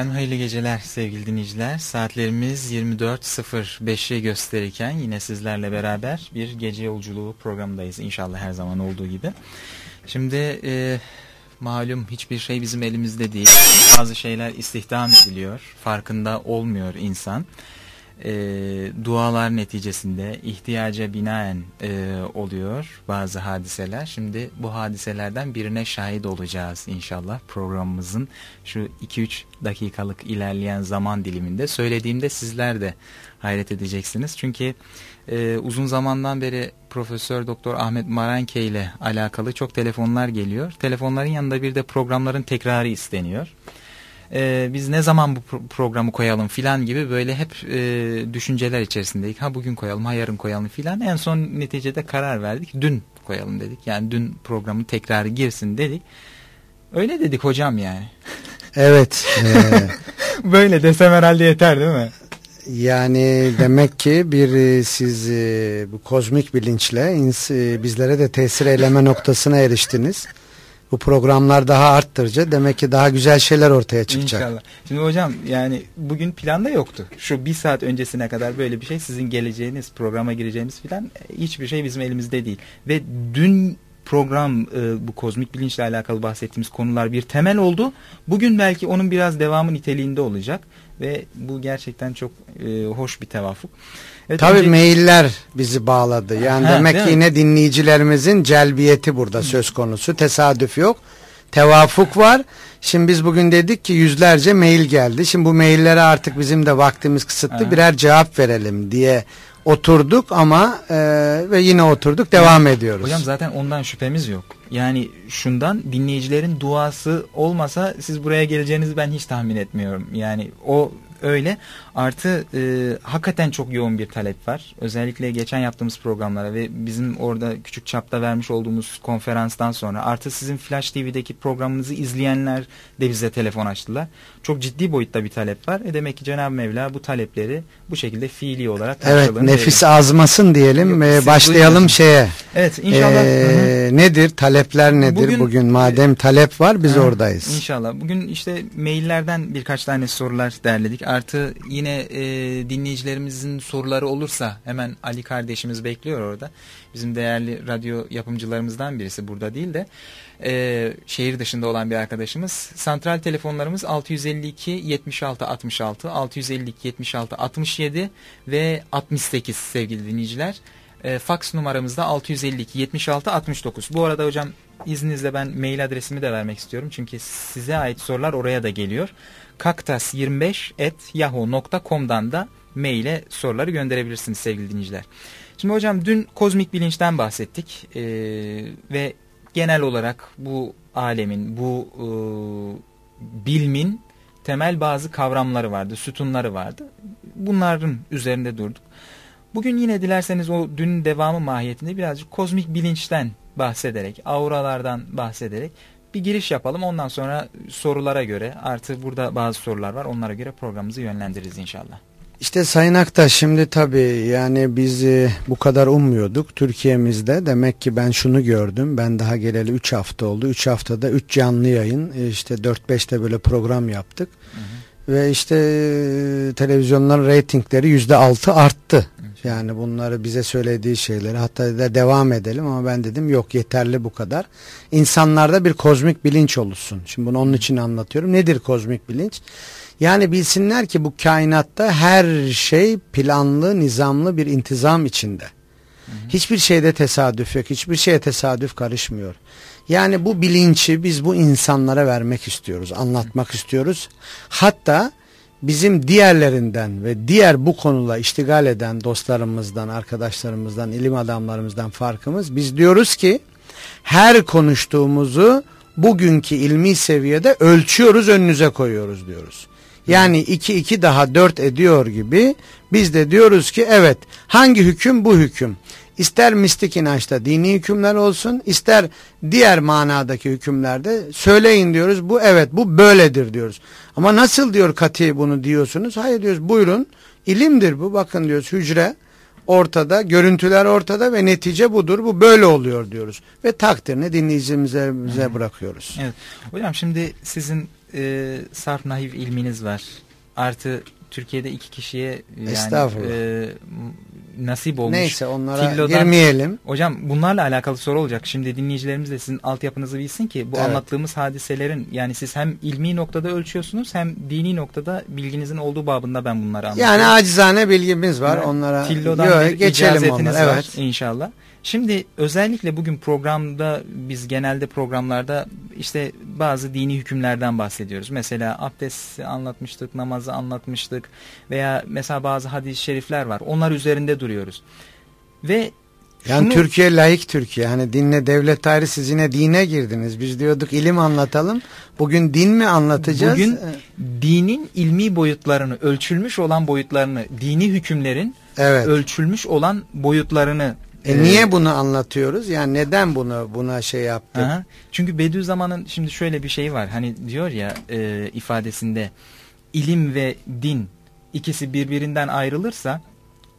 Efendim hayırlı geceler sevgili dinleyiciler. Saatlerimiz 24.05'i gösterirken yine sizlerle beraber bir gece yolculuğu programındayız. İnşallah her zaman olduğu gibi. Şimdi e, malum hiçbir şey bizim elimizde değil. Bazı şeyler istihdam ediliyor. Farkında olmuyor insan e, dualar neticesinde ihtiyaca binaen e, oluyor bazı hadiseler. Şimdi bu hadiselerden birine şahit olacağız inşallah programımızın şu 2-3 dakikalık ilerleyen zaman diliminde. Söylediğimde sizler de hayret edeceksiniz. Çünkü e, uzun zamandan beri Profesör Doktor Ahmet Maranke ile alakalı çok telefonlar geliyor. Telefonların yanında bir de programların tekrarı isteniyor e, biz ne zaman bu pro programı koyalım filan gibi böyle hep e, düşünceler içerisindeydik. Ha bugün koyalım, ha yarın koyalım filan. En son neticede karar verdik. Dün koyalım dedik. Yani dün programın tekrarı girsin dedik. Öyle dedik hocam yani. Evet. E... böyle desem herhalde yeter değil mi? Yani demek ki bir e, siz e, bu kozmik bilinçle ins, e, bizlere de tesir eyleme noktasına eriştiniz bu programlar daha arttırıcı. Demek ki daha güzel şeyler ortaya çıkacak. İnşallah. Şimdi hocam yani bugün planda yoktu. Şu bir saat öncesine kadar böyle bir şey sizin geleceğiniz programa gireceğimiz filan e, hiçbir şey bizim elimizde değil. Ve dün program e, bu kozmik bilinçle alakalı bahsettiğimiz konular bir temel oldu. Bugün belki onun biraz devamı niteliğinde olacak ve bu gerçekten çok e, hoş bir tevafuk. Evet, Tabii önce... mailler bizi bağladı. Yani ha, demek ki yine dinleyicilerimizin celbiyeti burada söz konusu. Tesadüf yok. Tevafuk var. Şimdi biz bugün dedik ki yüzlerce mail geldi. Şimdi bu maillere artık bizim de vaktimiz kısıtlı. Ha. Birer cevap verelim diye oturduk ama e, ve yine oturduk devam ediyoruz. Hocam zaten ondan şüphemiz yok. Yani şundan dinleyicilerin duası olmasa siz buraya geleceğinizi ben hiç tahmin etmiyorum. Yani o öyle. Artı e, hakikaten çok yoğun bir talep var. Özellikle geçen yaptığımız programlara ve bizim orada küçük çapta vermiş olduğumuz konferanstan sonra artı sizin Flash TV'deki programınızı izleyenler de bize telefon açtılar. Çok ciddi boyutta bir talep var. E demek ki Cenab-ı Mevla bu talepleri bu şekilde fiili olarak Evet nefis verelim. azmasın diyelim. Yok, başlayalım şeye. Evet inşallah. Ee, nedir? Talepler nedir? Bugün, Bugün madem talep var biz hı, oradayız. İnşallah. Bugün işte maillerden birkaç tane sorular derledik. Artı yine e, dinleyicilerimizin soruları olursa hemen Ali kardeşimiz bekliyor orada. Bizim değerli radyo yapımcılarımızdan birisi burada değil de e, şehir dışında olan bir arkadaşımız. Santral telefonlarımız 652 76 66 652 76 67 ve 68 sevgili dinleyiciler. E, fax numaramızda 652 76 69. Bu arada hocam izninizle ben mail adresimi de vermek istiyorum. Çünkü size ait sorular oraya da geliyor kaktas25 da maile soruları gönderebilirsiniz sevgili dinleyiciler. Şimdi hocam dün kozmik bilinçten bahsettik ee, ve genel olarak bu alemin, bu e, bilmin temel bazı kavramları vardı, sütunları vardı. Bunların üzerinde durduk. Bugün yine dilerseniz o dün devamı mahiyetinde birazcık kozmik bilinçten bahsederek, auralardan bahsederek bir giriş yapalım. Ondan sonra sorulara göre artı burada bazı sorular var. Onlara göre programımızı yönlendiririz inşallah. İşte Sayın Aktaş şimdi tabii yani biz e, bu kadar ummuyorduk Türkiye'mizde. Demek ki ben şunu gördüm. Ben daha geleli 3 hafta oldu. 3 haftada 3 canlı yayın e, işte 4-5'te böyle program yaptık. Hı hı. Ve işte e, televizyonların reytingleri %6 arttı. Yani bunları bize söylediği şeyleri hatta da devam edelim ama ben dedim yok yeterli bu kadar. İnsanlarda bir kozmik bilinç oluşsun. Şimdi bunu onun için anlatıyorum. Nedir kozmik bilinç? Yani bilsinler ki bu kainatta her şey planlı, nizamlı bir intizam içinde. Hiçbir şeyde tesadüf yok. Hiçbir şeye tesadüf karışmıyor. Yani bu bilinci biz bu insanlara vermek istiyoruz, anlatmak istiyoruz. Hatta bizim diğerlerinden ve diğer bu konuda iştigal eden dostlarımızdan, arkadaşlarımızdan, ilim adamlarımızdan farkımız biz diyoruz ki her konuştuğumuzu bugünkü ilmi seviyede ölçüyoruz önünüze koyuyoruz diyoruz. Yani 2 2 daha 4 ediyor gibi biz de diyoruz ki evet hangi hüküm bu hüküm. İster mistik inançta dini hükümler olsun, ister diğer manadaki hükümlerde söyleyin diyoruz. Bu evet bu böyledir diyoruz. Ama nasıl diyor kati bunu diyorsunuz? Hayır diyoruz buyurun ilimdir bu bakın diyoruz hücre ortada, görüntüler ortada ve netice budur. Bu böyle oluyor diyoruz. Ve takdirini dinleyicimize bize bırakıyoruz. Evet. Hocam şimdi sizin e, sarf nahiv ilminiz var. Artı Türkiye'de iki kişiye yani e, nasip olmuş. Neyse onlara Tillo'dan, girmeyelim. Hocam bunlarla alakalı soru olacak. Şimdi dinleyicilerimiz de sizin altyapınızı bilsin ki bu evet. anlattığımız hadiselerin yani siz hem ilmi noktada ölçüyorsunuz hem dini noktada bilginizin olduğu babında ben bunları anlatıyorum. Yani acizane bilgimiz var. Yani, onlara Tillo'dan Yo, geçelim onlara. Evet. var inşallah. Şimdi özellikle bugün programda biz genelde programlarda işte bazı dini hükümlerden bahsediyoruz. Mesela abdesti anlatmıştık, namazı anlatmıştık veya mesela bazı hadis-i şerifler var. Onlar üzerinde duruyoruz. Ve yani şunu, Türkiye layık Türkiye. Hani dinle devlet ayrı siz yine dine girdiniz. Biz diyorduk ilim anlatalım. Bugün din mi anlatacağız? Bugün dinin ilmi boyutlarını, ölçülmüş olan boyutlarını, dini hükümlerin evet. ölçülmüş olan boyutlarını e ee, niye bunu anlatıyoruz? Yani neden bunu buna şey yaptık? Aha. Çünkü Bediüzzaman'ın şimdi şöyle bir şey var. Hani diyor ya e, ifadesinde ilim ve din ikisi birbirinden ayrılırsa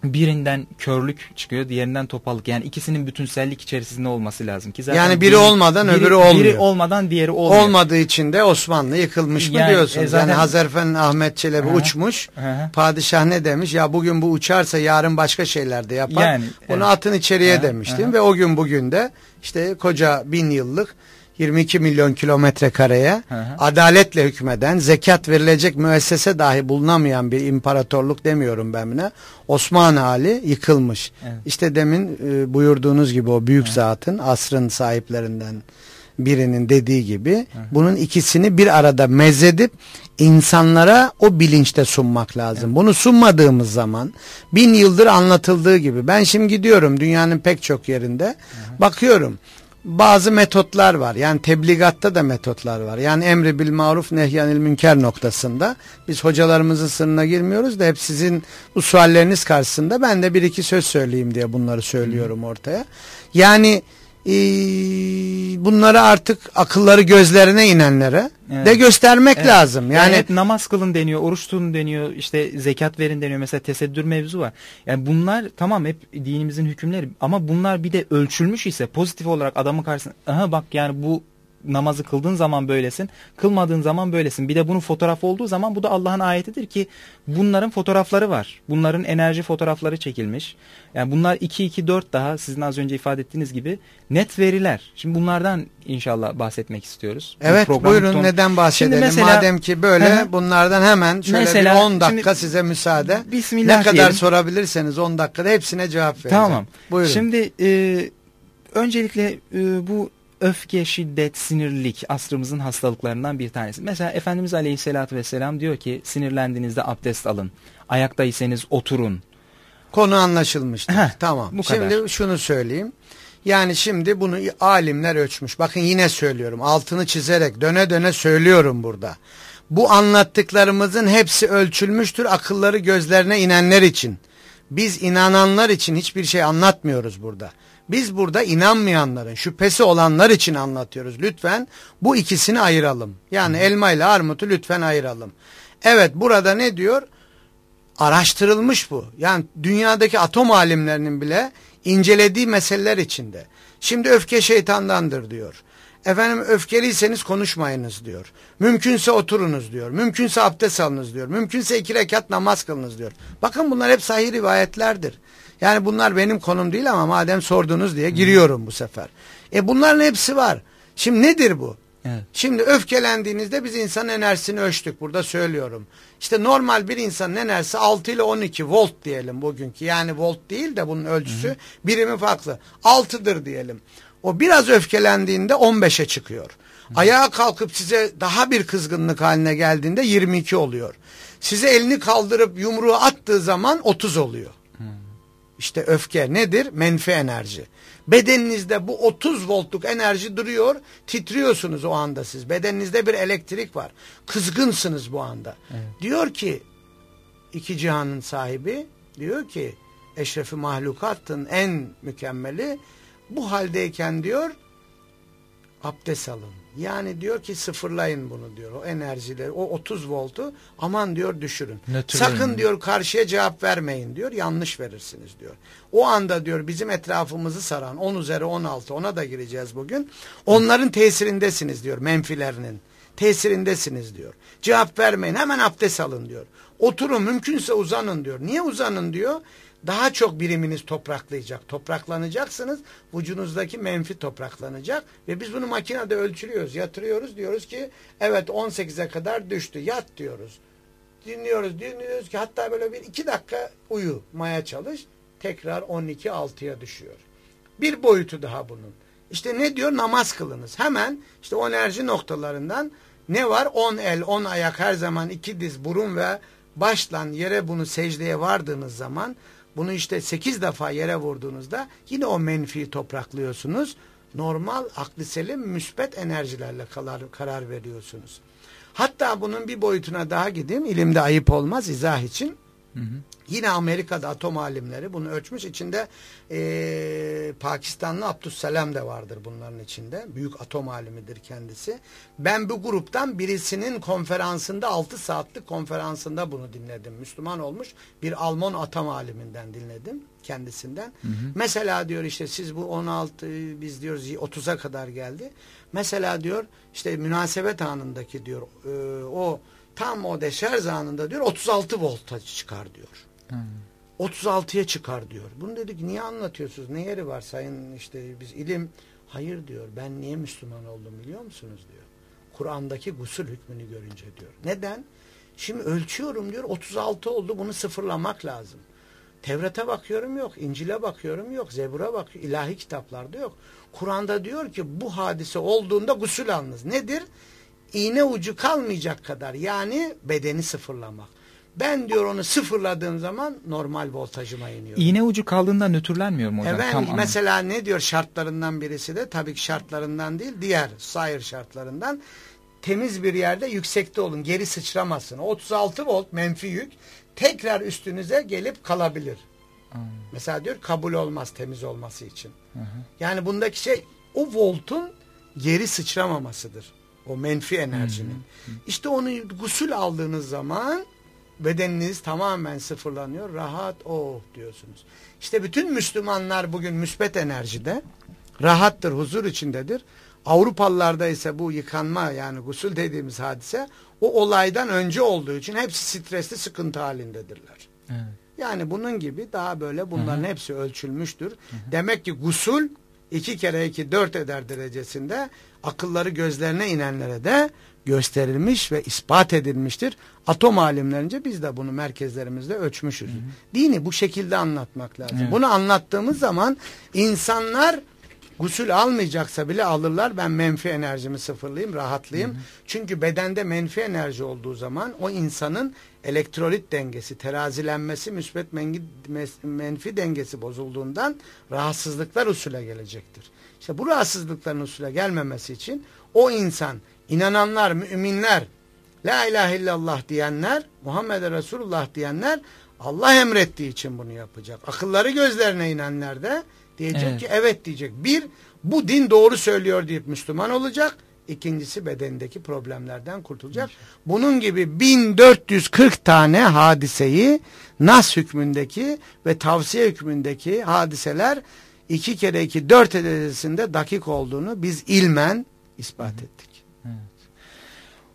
birinden körlük çıkıyor, diğerinden topallık. Yani ikisinin bütünsellik içerisinde olması lazım ki zaten Yani biri olmadan biri, öbürü olmuyor. Biri olmadan diğeri olmuyor. Olmadığı için de Osmanlı yıkılmış mı yani, diyorsunuz? E zaten, yani Hazarfen Ahmet Çelebi aha, uçmuş. Aha. Padişah ne demiş? Ya bugün bu uçarsa yarın başka şeyler de yapar. Yani, Onu evet. atın içeriye aha, demiştim aha. ve o gün bugün de işte koca bin yıllık 22 milyon kilometre kareye adaletle hükmeden, zekat verilecek müessese dahi bulunamayan bir imparatorluk demiyorum ben buna. Osmanlı hali yıkılmış. Evet. İşte demin e, buyurduğunuz gibi o büyük evet. zatın asrın sahiplerinden birinin dediği gibi evet. bunun ikisini bir arada mezedip insanlara o bilinçte sunmak lazım. Evet. Bunu sunmadığımız zaman bin yıldır anlatıldığı gibi ben şimdi gidiyorum dünyanın pek çok yerinde evet. bakıyorum bazı metotlar var. Yani tebligatta da metotlar var. Yani emri bil maruf nehyanil münker noktasında biz hocalarımızın sınırına girmiyoruz da hep sizin bu sualleriniz karşısında ben de bir iki söz söyleyeyim diye bunları söylüyorum ortaya. Yani e, bunları artık akılları gözlerine inenlere evet. de göstermek evet. lazım. Yani, yani hep namaz kılın deniyor, oruç tutun deniyor, işte zekat verin deniyor. Mesela tesettür mevzu var. Yani bunlar tamam hep dinimizin hükümleri ama bunlar bir de ölçülmüş ise pozitif olarak adamın karşısına aha bak yani bu namazı kıldığın zaman böylesin, kılmadığın zaman böylesin. Bir de bunun fotoğrafı olduğu zaman bu da Allah'ın ayetidir ki bunların fotoğrafları var. Bunların enerji fotoğrafları çekilmiş. Yani bunlar 2 2 4 daha sizin az önce ifade ettiğiniz gibi net veriler. Şimdi bunlardan inşallah bahsetmek istiyoruz. Evet buyurun ton... neden bahsedelim? mesela, Madem ki böyle he, bunlardan hemen şöyle mesela, bir 10 dakika size müsaade. Bismillah ne kadar diyelim. sorabilirseniz 10 dakikada hepsine cevap vereceğim. Tamam. Buyurun. Şimdi e, öncelikle e, bu öfke, şiddet, sinirlilik asrımızın hastalıklarından bir tanesi. Mesela Efendimiz Aleyhisselatü Vesselam diyor ki sinirlendiğinizde abdest alın. Ayaktaysanız oturun. Konu anlaşılmıştır. Heh, tamam. Bu kadar. Şimdi şunu söyleyeyim. Yani şimdi bunu alimler ölçmüş. Bakın yine söylüyorum. Altını çizerek döne döne söylüyorum burada. Bu anlattıklarımızın hepsi ölçülmüştür akılları gözlerine inenler için. Biz inananlar için hiçbir şey anlatmıyoruz burada. Biz burada inanmayanların, şüphesi olanlar için anlatıyoruz. Lütfen bu ikisini ayıralım. Yani Hı. elma ile armutu lütfen ayıralım. Evet burada ne diyor? Araştırılmış bu. Yani dünyadaki atom alimlerinin bile incelediği meseleler içinde. Şimdi öfke şeytandandır diyor. Efendim öfkeliyseniz konuşmayınız diyor. Mümkünse oturunuz diyor. Mümkünse abdest alınız diyor. Mümkünse iki rekat namaz kılınız diyor. Bakın bunlar hep sahih rivayetlerdir. Yani bunlar benim konum değil ama madem sordunuz diye giriyorum bu sefer. E bunların hepsi var. Şimdi nedir bu? Evet. Şimdi öfkelendiğinizde biz insan enerjisini ölçtük. Burada söylüyorum. İşte normal bir insanın enerjisi 6 ile 12 volt diyelim bugünkü. Yani volt değil de bunun ölçüsü Hı -hı. birimi farklı. 6'dır diyelim. O biraz öfkelendiğinde 15'e çıkıyor. Hı. Ayağa kalkıp size daha bir kızgınlık haline geldiğinde 22 oluyor. Size elini kaldırıp yumruğu attığı zaman 30 oluyor. İşte öfke nedir? Menfi enerji. Bedeninizde bu 30 voltluk enerji duruyor. Titriyorsunuz o anda siz. Bedeninizde bir elektrik var. Kızgınsınız bu anda. Evet. Diyor ki iki cihanın sahibi diyor ki eşrefi mahlukatın en mükemmeli bu haldeyken diyor abdest alın. Yani diyor ki sıfırlayın bunu diyor o enerjileri o 30 voltu aman diyor düşürün. Sakın diyor karşıya cevap vermeyin diyor yanlış verirsiniz diyor. O anda diyor bizim etrafımızı saran 10 üzeri 16 ona da gireceğiz bugün. Onların tesirindesiniz diyor menfilerinin tesirindesiniz diyor. Cevap vermeyin hemen abdest alın diyor. Oturun mümkünse uzanın diyor. Niye uzanın diyor? Daha çok biriminiz topraklayacak. Topraklanacaksınız. Vücudunuzdaki menfi topraklanacak. Ve biz bunu makinede ölçülüyoruz. Yatırıyoruz. Diyoruz ki evet 18'e kadar düştü. Yat diyoruz. Dinliyoruz. Dinliyoruz ki hatta böyle bir iki dakika uyumaya çalış. Tekrar 12-6'ya düşüyor. Bir boyutu daha bunun. İşte ne diyor? Namaz kılınız. Hemen işte o enerji noktalarından ne var? 10 el, 10 ayak her zaman iki diz, burun ve başlan yere bunu secdeye vardığınız zaman bunu işte 8 defa yere vurduğunuzda yine o menfi topraklıyorsunuz. Normal aklı selim müspet enerjilerle karar, karar veriyorsunuz. Hatta bunun bir boyutuna daha gideyim. İlimde ayıp olmaz izah için. Hı hı. Yine Amerika'da atom alimleri bunu ölçmüş. İçinde e, Pakistanlı Abdüsselam de vardır bunların içinde. Büyük atom alimidir kendisi. Ben bu gruptan birisinin konferansında 6 saatlik konferansında bunu dinledim. Müslüman olmuş bir Alman atom aliminden dinledim kendisinden. Hı hı. Mesela diyor işte siz bu 16 biz diyoruz 30'a kadar geldi. Mesela diyor işte münasebet anındaki diyor e, o tam o deşarj anında diyor 36 volta çıkar diyor. Hmm. 36'ya çıkar diyor. Bunu dedik niye anlatıyorsunuz? Ne yeri var sayın işte biz ilim. Hayır diyor ben niye Müslüman oldum biliyor musunuz diyor. Kur'an'daki gusül hükmünü görünce diyor. Neden? Şimdi ölçüyorum diyor 36 oldu bunu sıfırlamak lazım. Tevrat'a bakıyorum yok, İncil'e bakıyorum yok, Zebur'a bakıyorum, ilahi kitaplarda yok. Kur'an'da diyor ki bu hadise olduğunda gusül alınız. Nedir? İğne ucu kalmayacak kadar yani bedeni sıfırlamak. Ben diyor onu sıfırladığım zaman normal voltajıma iniyorum. İğne ucu kaldığında nötrlenmiyor mu hocam? Evet Tam mesela anladım. ne diyor şartlarından birisi de tabii ki şartlarından değil diğer sayır şartlarından temiz bir yerde yüksekte olun geri sıçramasın. 36 volt menfi yük tekrar üstünüze gelip kalabilir. Hmm. Mesela diyor kabul olmaz temiz olması için. Hmm. Yani bundaki şey o voltun geri sıçramamasıdır. O menfi enerjinin. Hmm. İşte onu gusül aldığınız zaman bedeniniz tamamen sıfırlanıyor. Rahat oh diyorsunuz. İşte bütün Müslümanlar bugün müsbet enerjide. Rahattır, huzur içindedir. Avrupalılarda ise bu yıkanma yani gusül dediğimiz hadise o olaydan önce olduğu için hepsi stresli sıkıntı halindedirler. Evet. Yani bunun gibi daha böyle bunların Hı -hı. hepsi ölçülmüştür. Hı -hı. Demek ki gusül iki kere iki dört eder derecesinde akılları gözlerine inenlere de gösterilmiş ve ispat edilmiştir. Atom alimlerince biz de bunu merkezlerimizde ölçmüşüz. Hı hı. Dini bu şekilde anlatmak lazım. Evet. Bunu anlattığımız zaman insanlar gusül almayacaksa bile alırlar. Ben menfi enerjimi sıfırlayayım, rahatlayayım. Hı hı. Çünkü bedende menfi enerji olduğu zaman o insanın elektrolit dengesi, terazilenmesi, müsbet menfi dengesi bozulduğundan rahatsızlıklar usule gelecektir. İşte bu rahatsızlıkların usule gelmemesi için o insan, inananlar, müminler, La ilahe illallah diyenler, Muhammed Resulullah diyenler Allah emrettiği için bunu yapacak. Akılları gözlerine inenler de diyecek evet. ki evet diyecek. Bir, bu din doğru söylüyor deyip Müslüman olacak. İkincisi bedendeki problemlerden kurtulacak. Bunun gibi 1440 tane hadiseyi nas hükmündeki ve tavsiye hükmündeki hadiseler iki kere iki dört edesinde dakik olduğunu biz ilmen ispat ettik. Evet.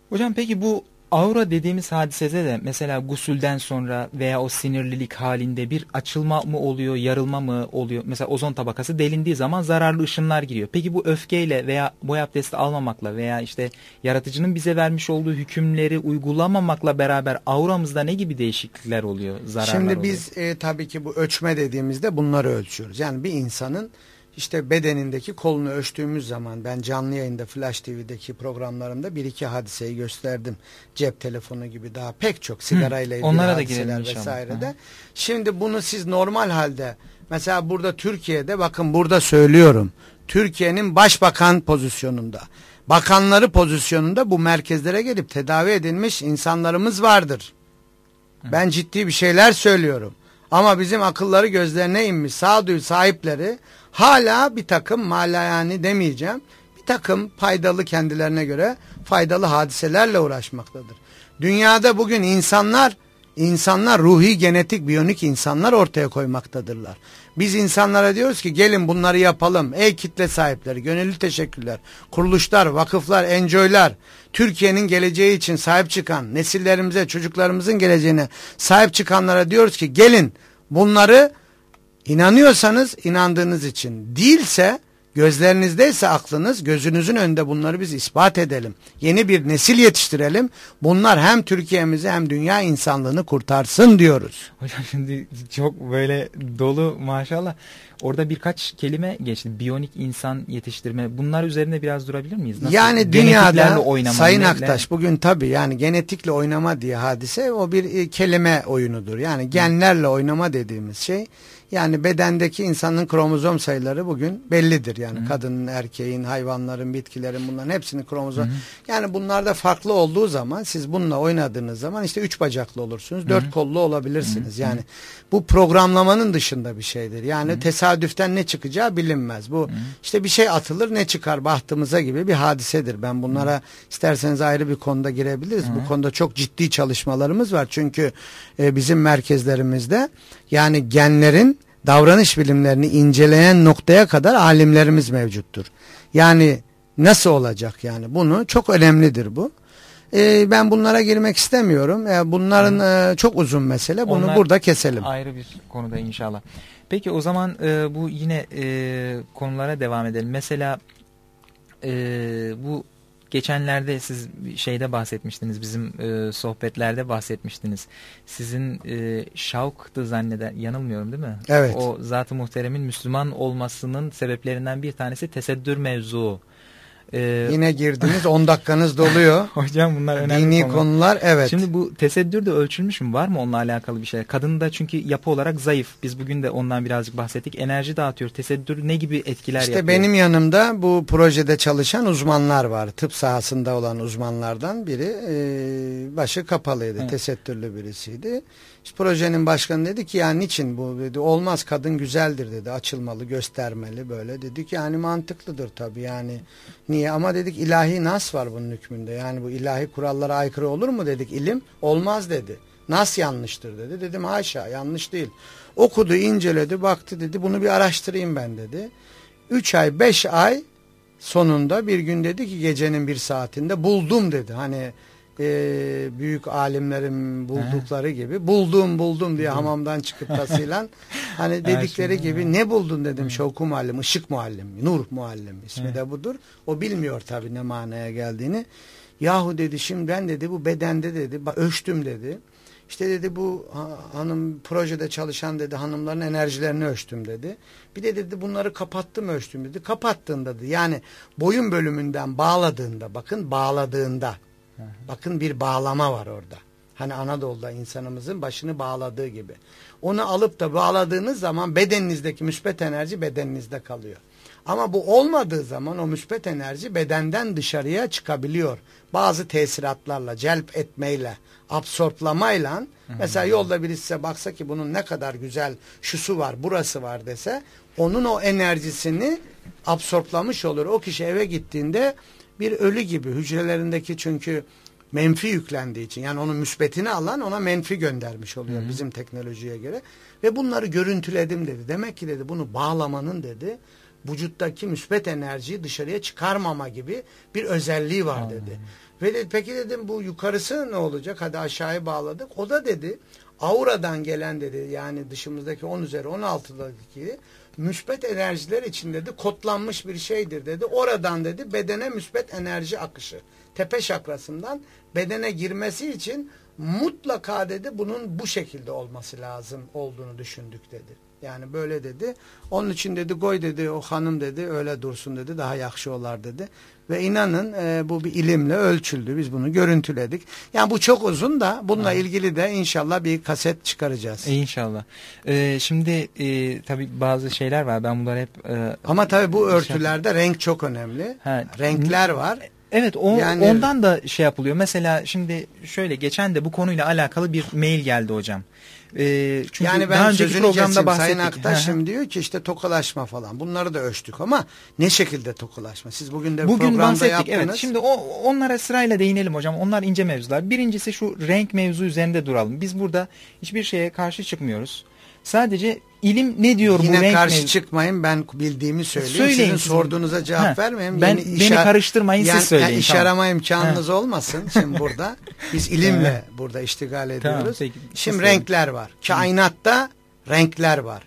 Hocam peki bu Aura dediğimiz hadisede de mesela gusülden sonra veya o sinirlilik halinde bir açılma mı oluyor, yarılma mı oluyor? Mesela ozon tabakası delindiği zaman zararlı ışınlar giriyor. Peki bu öfkeyle veya boy abdesti almamakla veya işte yaratıcının bize vermiş olduğu hükümleri uygulamamakla beraber auramızda ne gibi değişiklikler oluyor, zararlar Şimdi oluyor? biz e, tabii ki bu ölçme dediğimizde bunları ölçüyoruz. Yani bir insanın işte bedenindeki kolunu ölçtüğümüz zaman ben canlı yayında Flash TV'deki programlarımda bir iki hadiseyi gösterdim. Cep telefonu gibi daha pek çok sigarayla ilgili Onlara hadiseler vesaire de. Şimdi bunu siz normal halde mesela burada Türkiye'de bakın burada söylüyorum. Türkiye'nin başbakan pozisyonunda bakanları pozisyonunda bu merkezlere gelip tedavi edilmiş insanlarımız vardır. Ben ciddi bir şeyler söylüyorum. Ama bizim akılları gözlerine inmiş sağduyu sahipleri hala bir takım malayani demeyeceğim. Bir takım faydalı kendilerine göre faydalı hadiselerle uğraşmaktadır. Dünyada bugün insanlar İnsanlar ruhi, genetik, biyonik insanlar ortaya koymaktadırlar. Biz insanlara diyoruz ki gelin bunları yapalım. Ey kitle sahipleri, gönüllü teşekkürler. Kuruluşlar, vakıflar, enjoylar, Türkiye'nin geleceği için sahip çıkan, nesillerimize, çocuklarımızın geleceğine sahip çıkanlara diyoruz ki gelin bunları inanıyorsanız inandığınız için değilse Gözlerinizdeyse aklınız gözünüzün önünde bunları biz ispat edelim. Yeni bir nesil yetiştirelim. Bunlar hem Türkiye'mizi hem dünya insanlığını kurtarsın diyoruz. Hocam şimdi çok böyle dolu maşallah. Orada birkaç kelime geçti. Biyonik insan yetiştirme. Bunlar üzerinde biraz durabilir miyiz? Nasıl? Yani dünyada oynama, Sayın neyle? Aktaş bugün tabii yani genetikle oynama diye hadise o bir e, kelime oyunudur. Yani genlerle oynama dediğimiz şey yani bedendeki insanın kromozom sayıları bugün bellidir. Yani Hı -hı. kadının, erkeğin, hayvanların, bitkilerin bunların hepsinin kromozom. Hı -hı. Yani bunlar da farklı olduğu zaman siz bununla oynadığınız zaman işte üç bacaklı olursunuz, Hı -hı. dört kollu olabilirsiniz. Hı -hı. Yani bu programlamanın dışında bir şeydir. Yani Hı -hı. tesadüften ne çıkacağı bilinmez. Bu Hı -hı. işte bir şey atılır ne çıkar bahtımıza gibi bir hadisedir. Ben bunlara Hı -hı. isterseniz ayrı bir konuda girebiliriz. Hı -hı. Bu konuda çok ciddi çalışmalarımız var. Çünkü e, bizim merkezlerimizde yani genlerin davranış bilimlerini inceleyen noktaya kadar alimlerimiz mevcuttur. Yani nasıl olacak yani bunu çok önemlidir bu. Ee, ben bunlara girmek istemiyorum. Ee, bunların e, çok uzun mesele. Bunu burada keselim. Ayrı bir konuda inşallah. Peki o zaman e, bu yine e, konulara devam edelim. Mesela e, bu geçenlerde siz şeyde bahsetmiştiniz bizim e, sohbetlerde bahsetmiştiniz. Sizin e, şavktı zanneder yanılmıyorum değil mi? Evet. O zat-ı muhteremin Müslüman olmasının sebeplerinden bir tanesi teseddür mevzuu. Ee, Yine girdiniz 10 dakikanız doluyor. Hocam bunlar önemli Dini konular. konular evet. Şimdi bu tesettür de ölçülmüş mü? Var mı onunla alakalı bir şey? Kadın da çünkü yapı olarak zayıf. Biz bugün de ondan birazcık bahsettik. Enerji dağıtıyor. Tesettür ne gibi etkiler işte yapıyor? İşte benim yanımda bu projede çalışan uzmanlar var. Tıp sahasında olan uzmanlardan biri e, başı kapalıydı. Evet. Tesettürlü birisiydi. Projenin başkanı dedi ki yani niçin bu? dedi. Olmaz kadın güzeldir dedi. Açılmalı göstermeli böyle dedik. Yani mantıklıdır tabi yani. Niye? Ama dedik ilahi nas var bunun hükmünde. Yani bu ilahi kurallara aykırı olur mu dedik ilim olmaz dedi. Nas yanlıştır dedi. Dedim haşa yanlış değil. Okudu inceledi baktı dedi bunu bir araştırayım ben dedi. 3 ay 5 ay sonunda bir gün dedi ki gecenin bir saatinde buldum dedi. Hani e, büyük alimlerin buldukları gibi buldum buldum diye hamamdan çıkıp tasıyla hani dedikleri gibi ne buldun dedim Şevku Muallim, Işık Muallim, Nur Muallim ismi de budur. O bilmiyor tabii ne manaya geldiğini. Yahu dedi şimdi ben dedi bu bedende dedi ölçtüm dedi. İşte dedi bu hanım projede çalışan dedi hanımların enerjilerini ölçtüm dedi. Bir de dedi bunları kapattım ölçtüm dedi. Kapattığında dedi yani boyun bölümünden bağladığında bakın bağladığında Bakın bir bağlama var orada. Hani Anadolu'da insanımızın başını bağladığı gibi. Onu alıp da bağladığınız zaman bedeninizdeki müspet enerji bedeninizde kalıyor. Ama bu olmadığı zaman o müspet enerji bedenden dışarıya çıkabiliyor. Bazı tesiratlarla, celp etmeyle, absorplamayla mesela yolda birisi size baksa ki bunun ne kadar güzel şusu var, burası var dese onun o enerjisini absorplamış olur. O kişi eve gittiğinde bir ölü gibi hücrelerindeki çünkü menfi yüklendiği için yani onun müsbetini alan ona menfi göndermiş oluyor Hı-hı. bizim teknolojiye göre ve bunları görüntüledim dedi. Demek ki dedi bunu bağlamanın dedi vücuttaki müsbet enerjiyi dışarıya çıkarmama gibi bir özelliği var Anladım. dedi. Ve dedi, peki dedim bu yukarısı ne olacak? Hadi aşağıya bağladık. O da dedi auradan gelen dedi yani dışımızdaki 10 üzeri 16'daki müsbet enerjiler için dedi kodlanmış bir şeydir dedi. Oradan dedi bedene müsbet enerji akışı. Tepe şakrasından bedene girmesi için mutlaka dedi bunun bu şekilde olması lazım olduğunu düşündük dedi. Yani böyle dedi. Onun için dedi goy dedi o hanım dedi öyle dursun dedi daha yakşı olar dedi. Ve inanın e, bu bir ilimle ölçüldü. Biz bunu görüntüledik. Yani bu çok uzun da bununla evet. ilgili de inşallah bir kaset çıkaracağız. E, inşallah. E, şimdi e, tabii bazı şeyler var. Ben bunları hep... E, Ama tabii bu örtülerde renk çok önemli. Ha, Renkler var. Evet o, yani, ondan da şey yapılıyor. Mesela şimdi şöyle geçen de bu konuyla alakalı bir mail geldi hocam. Ee, çünkü yani ben daha önceki programda bahsettik. Sayın Aktaş'ım diyor ki işte tokalaşma falan bunları da ölçtük ama ne şekilde tokalaşma? Siz bugün de bugün programda bahsettik, yaptınız. Evet şimdi o, onlara sırayla değinelim hocam. Onlar ince mevzular. Birincisi şu renk mevzu üzerinde duralım. Biz burada hiçbir şeye karşı çıkmıyoruz. Sadece ilim ne diyor Yine bu renk karşı mevzu? çıkmayın ben bildiğimi söyleyeyim. Söyleyin Sizin sorduğunuza cevap ha, vermeyeyim. Ben, yeni beni karıştırmayın yani, siz söyleyin. Yani iş tamam. arama imkanınız ha. olmasın şimdi burada. Biz ilimle burada iştigal ediyoruz. Tamam, peki, şimdi renkler var. Kainatta renkler var.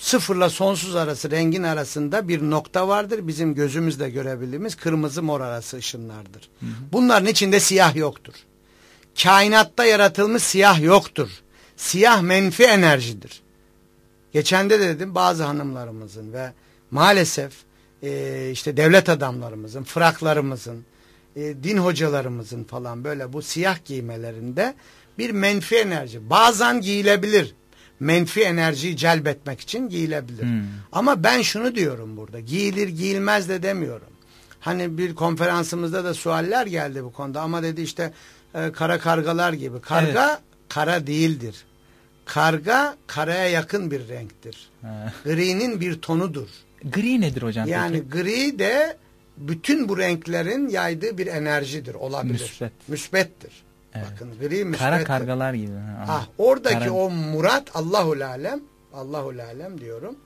Sıfırla sonsuz arası rengin arasında bir nokta vardır. Bizim gözümüzle görebildiğimiz kırmızı mor arası ışınlardır. Hı hı. Bunların içinde siyah yoktur. Kainatta yaratılmış siyah yoktur. Siyah menfi enerjidir. Geçen de dedim bazı hanımlarımızın ve maalesef e, işte devlet adamlarımızın, fraklarımızın, e, din hocalarımızın falan böyle bu siyah giymelerinde bir menfi enerji. Bazen giyilebilir. Menfi enerjiyi celbetmek için giyilebilir. Hmm. Ama ben şunu diyorum burada. Giyilir giyilmez de demiyorum. Hani bir konferansımızda da sualler geldi bu konuda ama dedi işte e, kara kargalar gibi. Karga evet. kara değildir. Karga karaya yakın bir renktir. Gri'nin bir tonudur. Gri nedir hocam? Yani peki? gri de bütün bu renklerin yaydığı bir enerjidir olabilir. Müsbet. Müsbettir. Evet. Bakın gri müsbettir. Kara kargalar gibi. Ha, oradaki Kara... o murat Allahul alem Allahul alem diyorum.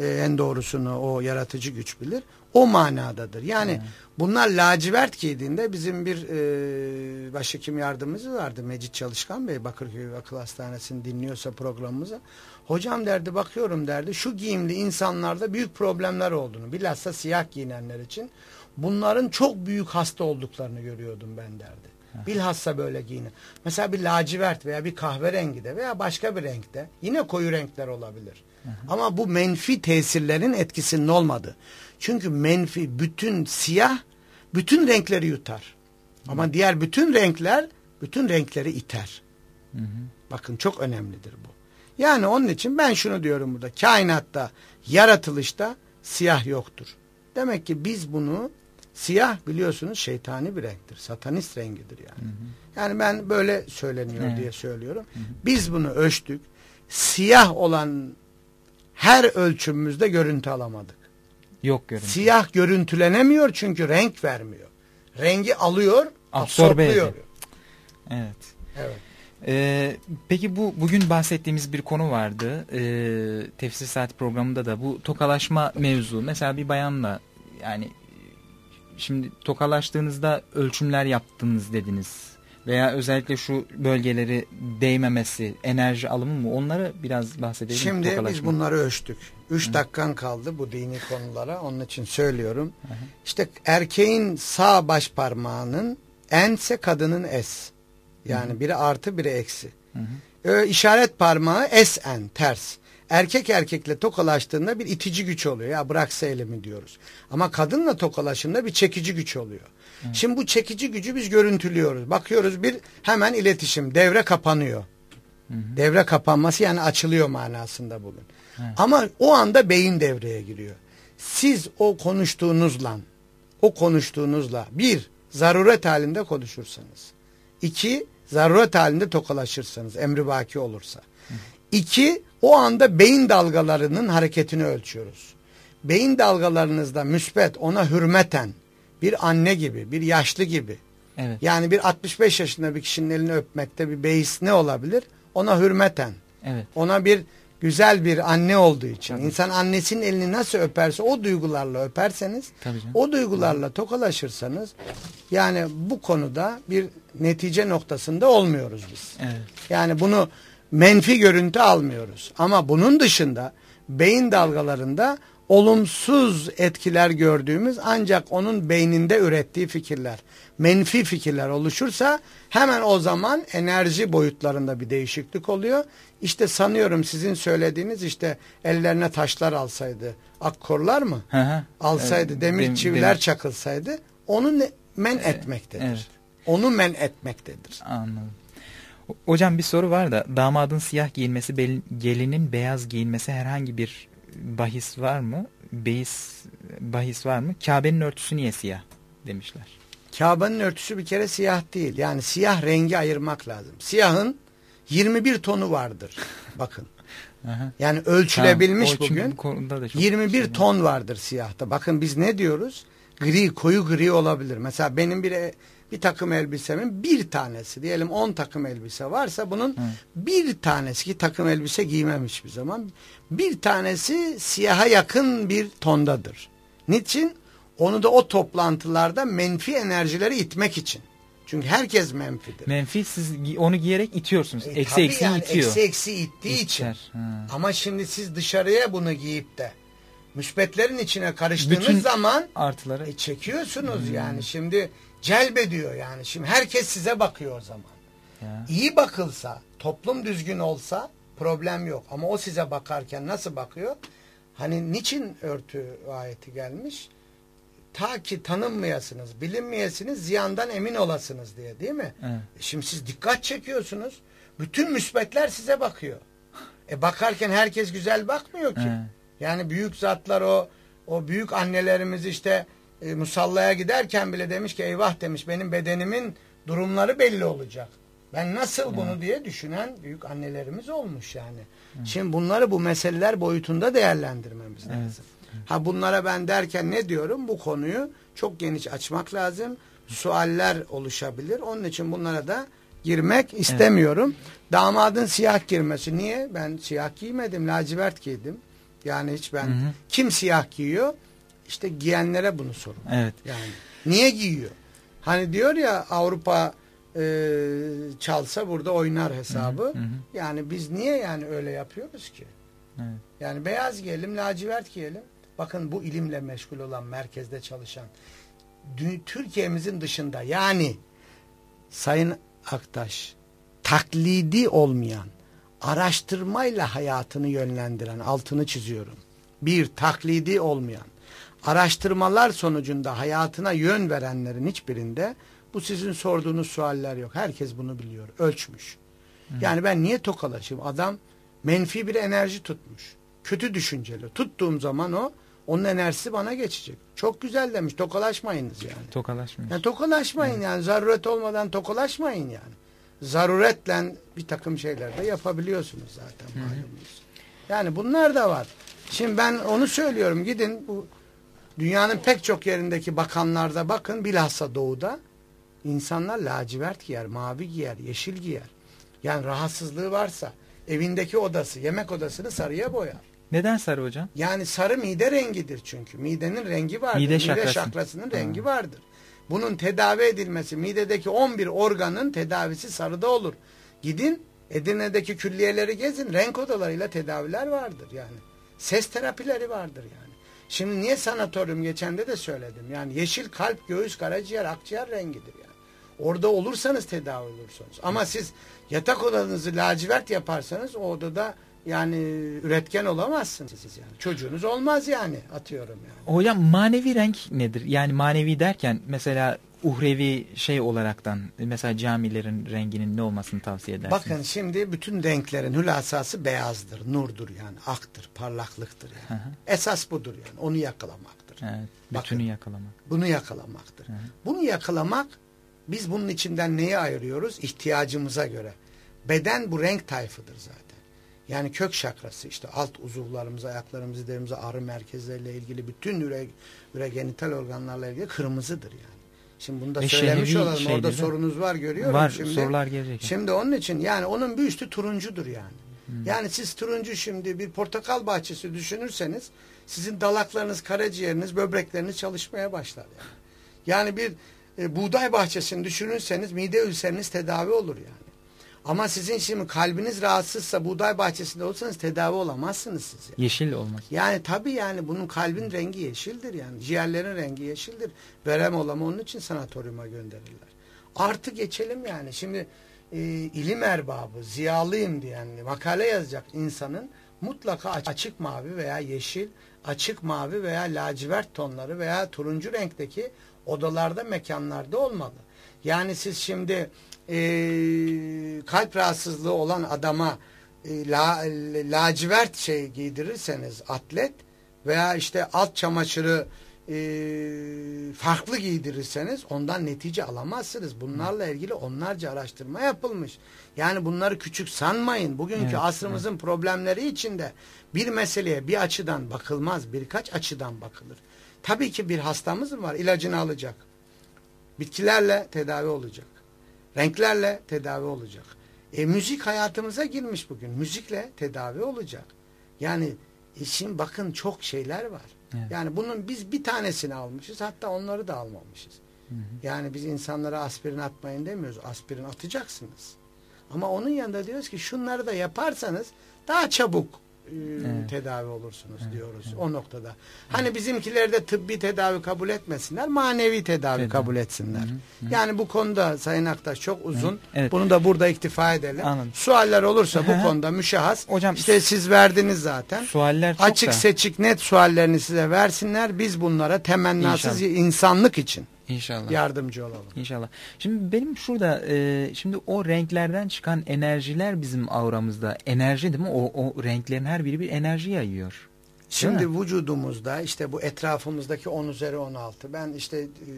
Ee, en doğrusunu o yaratıcı güç bilir. O manadadır. Yani evet. Bunlar lacivert giydiğinde bizim bir e, başhekim yardımcımız vardı. Mecit Çalışkan Bey Bakırköy Akıl Hastanesi'ni dinliyorsa programımıza. Hocam derdi bakıyorum derdi şu giyimli insanlarda büyük problemler olduğunu bilhassa siyah giyinenler için bunların çok büyük hasta olduklarını görüyordum ben derdi. Bilhassa böyle giyinin. Mesela bir lacivert veya bir kahverengi de veya başka bir renkte yine koyu renkler olabilir. Ama bu menfi tesirlerin etkisinin olmadı. Çünkü menfi bütün siyah bütün renkleri yutar. Hı. Ama diğer bütün renkler bütün renkleri iter. Hı hı. Bakın çok önemlidir bu. Yani onun için ben şunu diyorum burada. Kainatta, yaratılışta siyah yoktur. Demek ki biz bunu siyah biliyorsunuz şeytani bir renktir. Satanist rengidir yani. Hı hı. Yani ben böyle söyleniyor evet. diye söylüyorum. Hı hı. Biz bunu ölçtük. Siyah olan her ölçümümüzde görüntü alamadık. Yok görüntü. Siyah görüntülenemiyor çünkü renk vermiyor. Rengi alıyor, absorbe ediyor. Evet. Evet. Ee, peki bu bugün bahsettiğimiz bir konu vardı. Ee, tefsir saat programında da bu tokalaşma mevzu. Mesela bir bayanla yani şimdi tokalaştığınızda ölçümler yaptınız dediniz veya özellikle şu bölgeleri değmemesi, enerji alımı mı onları biraz bahsedelim. Şimdi biz bunları ölçtük. Üç Hı. dakikan kaldı bu dini konulara onun için söylüyorum. Hı. İşte erkeğin sağ baş parmağının ense kadının es. Yani Hı. biri artı biri eksi. Hı hı. işaret parmağı sen ters. Erkek erkekle tokalaştığında bir itici güç oluyor. Ya bıraksa elimi diyoruz. Ama kadınla tokalaşında bir çekici güç oluyor. Evet. Şimdi bu çekici gücü biz görüntülüyoruz. Bakıyoruz bir hemen iletişim devre kapanıyor. Hı hı. Devre kapanması yani açılıyor manasında bugün. Evet. Ama o anda beyin devreye giriyor. Siz o konuştuğunuzla o konuştuğunuzla bir zaruret halinde konuşursanız. iki zaruret halinde tokalaşırsanız emri vaki olursa. Hı. İki o anda beyin dalgalarının hareketini ölçüyoruz. Beyin dalgalarınızda müsbet ona hürmeten bir anne gibi, bir yaşlı gibi. Evet. Yani bir 65 yaşında bir kişinin elini öpmekte bir beis ne olabilir? Ona hürmeten. Evet. Ona bir güzel bir anne olduğu için. Tabii. İnsan annesinin elini nasıl öperse o duygularla öperseniz, o duygularla tokalaşırsanız yani bu konuda bir netice noktasında olmuyoruz biz. Evet. Yani bunu menfi görüntü almıyoruz. Ama bunun dışında beyin dalgalarında olumsuz etkiler gördüğümüz ancak onun beyninde ürettiği fikirler, menfi fikirler oluşursa hemen o zaman enerji boyutlarında bir değişiklik oluyor. İşte sanıyorum sizin söylediğiniz işte ellerine taşlar alsaydı, akkorlar mı? Hı hı. Alsaydı, evet, demir çiviler demir. çakılsaydı onu men etmektedir. Evet. Onu men etmektedir. Anladım. Hocam bir soru var da damadın siyah giyinmesi, gelinin beyaz giyinmesi herhangi bir bahis var mı? Beis bahis var mı? Kabe'nin örtüsü niye siyah demişler. Kabe'nin örtüsü bir kere siyah değil. Yani siyah rengi ayırmak lazım. Siyahın 21 tonu vardır. Bakın. Yani ölçülebilmiş tamam, bugün. Da 21 şey ton vardır siyahta. Bakın biz ne diyoruz? Gri, koyu gri olabilir. Mesela benim bir bir takım elbisemin bir tanesi diyelim 10 takım elbise varsa bunun Hı. bir tanesi ki takım elbise giymemiş bir zaman bir tanesi siyaha yakın bir tondadır. Niçin? Onu da o toplantılarda menfi enerjileri itmek için. Çünkü herkes menfidir. Menfi siz onu giyerek itiyorsunuz. E, eksi eksi yani, itiyor. Eksi eksi ittiği İter. için. Ha. Ama şimdi siz dışarıya bunu giyip de müsbetlerin içine karıştığınız Bütün zaman artıları e, çekiyorsunuz hmm. yani. Şimdi celbediyor yani. Şimdi herkes size bakıyor o zaman. Ya. İyi bakılsa, toplum düzgün olsa problem yok. Ama o size bakarken nasıl bakıyor? Hani niçin örtü ayeti gelmiş? Ta ki tanınmayasınız, bilinmeyesiniz, ziyandan emin olasınız diye değil mi? Evet. E şimdi siz dikkat çekiyorsunuz. Bütün müsbetler size bakıyor. E bakarken herkes güzel bakmıyor ki. Evet. Yani büyük zatlar o o büyük annelerimiz işte e, musallaya giderken bile demiş ki eyvah demiş benim bedenimin durumları belli olacak. Ben nasıl bunu diye düşünen büyük annelerimiz olmuş yani. Şimdi bunları bu meseleler boyutunda değerlendirmemiz evet. lazım. Ha bunlara ben derken ne diyorum? Bu konuyu çok geniş açmak lazım. Sualler oluşabilir. Onun için bunlara da girmek istemiyorum. Evet. Damadın siyah girmesi. Niye? Ben siyah giymedim. Lacivert giydim. Yani hiç ben. Hı hı. Kim siyah giyiyor? İşte giyenlere bunu sorun. Evet. Yani niye giyiyor? Hani diyor ya Avrupa e, çalsa burada oynar hesabı. Hı hı. Yani biz niye yani öyle yapıyoruz ki? Evet. Yani beyaz giyelim, lacivert giyelim. Bakın bu ilimle meşgul olan, merkezde çalışan, Türkiye'mizin dışında yani Sayın Aktaş taklidi olmayan, araştırmayla hayatını yönlendiren, altını çiziyorum. Bir, taklidi olmayan, araştırmalar sonucunda hayatına yön verenlerin hiçbirinde bu sizin sorduğunuz sualler yok. Herkes bunu biliyor. Ölçmüş. Hı. Yani ben niye tokalaşayım? Adam menfi bir enerji tutmuş. Kötü düşünceli. Tuttuğum zaman o onun enerjisi bana geçecek. Çok güzel demiş. Tokalaşmayınız yani. Tokalaşmayın. Yani tokalaşmayın evet. yani. Zaruret olmadan tokalaşmayın yani. Zaruretle bir takım şeyler de yapabiliyorsunuz zaten malumunuz. Yani bunlar da var. Şimdi ben onu söylüyorum. Gidin bu dünyanın pek çok yerindeki bakanlarda bakın bilhassa doğuda insanlar lacivert giyer, mavi giyer, yeşil giyer. Yani rahatsızlığı varsa evindeki odası, yemek odasını sarıya boyar. Neden sarı hocam? Yani sarı mide rengidir çünkü. Midenin rengi vardır. Mide, mide şakrasının rengi vardır. Bunun tedavi edilmesi, midedeki 11 organın tedavisi sarıda olur. Gidin Edirne'deki külliyeleri gezin. Renk odalarıyla tedaviler vardır yani. Ses terapileri vardır yani. Şimdi niye sanatoryum geçende de söyledim. Yani yeşil kalp, göğüs, karaciğer, akciğer rengidir yani. Orada olursanız tedavi olursunuz. Ama siz yatak odanızı lacivert yaparsanız o odada yani üretken olamazsınız siz yani. Çocuğunuz olmaz yani atıyorum yani. Hocam manevi renk nedir? Yani manevi derken mesela uhrevi şey olaraktan mesela camilerin renginin ne olmasını tavsiye edersiniz? Bakın şimdi bütün renklerin hülasası beyazdır, nurdur yani, aktır, parlaklıktır yani. Hı hı. Esas budur yani, onu yakalamaktır. Evet, bütünü Bakın, yakalamak. Bunu yakalamaktır. Hı hı. Bunu yakalamak biz bunun içinden neyi ayırıyoruz? İhtiyacımıza göre. Beden bu renk tayfıdır zaten. Yani kök şakrası işte alt uzuvlarımız, ayaklarımız, derimiz, ağrı merkezleriyle ilgili bütün üre, üregenital organlarla ilgili kırmızıdır yani. Şimdi bunu da Ve söylemiş olalım. Orada sorunuz var görüyorum. Var şimdi, sorular gelecek. Şimdi onun için yani onun bir üstü turuncudur yani. Hmm. Yani siz turuncu şimdi bir portakal bahçesi düşünürseniz sizin dalaklarınız, karaciğeriniz, böbrekleriniz çalışmaya başlar yani. Yani bir e, buğday bahçesini düşünürseniz mide ülseriniz tedavi olur yani. Ama sizin şimdi kalbiniz rahatsızsa buğday bahçesinde olsanız tedavi olamazsınız siz. Yani. Yeşil olmaz. Yani tabii yani bunun kalbin rengi yeşildir yani. Ciğerlerin rengi yeşildir. Verem olama onun için sanatoryuma gönderirler. Artı geçelim yani. Şimdi e, ilim erbabı, ziyalıyım diyen makale yazacak insanın mutlaka açık mavi veya yeşil, açık mavi veya lacivert tonları veya turuncu renkteki odalarda, mekanlarda olmalı. Yani siz şimdi e, kalp rahatsızlığı olan adama e, la, lacivert şey giydirirseniz atlet veya işte alt çamaşırı e, farklı giydirirseniz ondan netice alamazsınız. Bunlarla ilgili onlarca araştırma yapılmış. Yani bunları küçük sanmayın. Bugünkü evet, asrımızın evet. problemleri içinde bir meseleye bir açıdan bakılmaz. Birkaç açıdan bakılır. Tabii ki bir hastamız var. ilacını alacak. Bitkilerle tedavi olacak. Renklerle tedavi olacak. E, müzik hayatımıza girmiş bugün. Müzikle tedavi olacak. Yani işin bakın çok şeyler var. Evet. Yani bunun biz bir tanesini almışız. Hatta onları da almamışız. Hı hı. Yani biz insanlara aspirin atmayın demiyoruz. Aspirin atacaksınız. Ama onun yanında diyoruz ki şunları da yaparsanız daha çabuk e, evet. tedavi olursunuz evet. diyoruz evet. o noktada. Hani bizimkiler de tıbbi tedavi kabul etmesinler, manevi tedavi tedavi. kabul etsinler. Hı hı. Yani bu konuda Sayın Aktaş çok uzun. Evet. Bunu da burada iktifa edelim. Anladım. Sualler olursa bu konuda müşahhas. Hocam işte siz verdiniz zaten. Sualler Açık da. seçik net suallerini size versinler. Biz bunlara temennasız İnşallah. insanlık için İnşallah. Yardımcı olalım. İnşallah. Şimdi benim şurada e, şimdi o renklerden çıkan enerjiler bizim auramızda enerji değil mi? O, o renklerin her biri bir enerji yayıyor. Şimdi vücudumuzda işte bu etrafımızdaki 10 üzeri 16 ben işte e,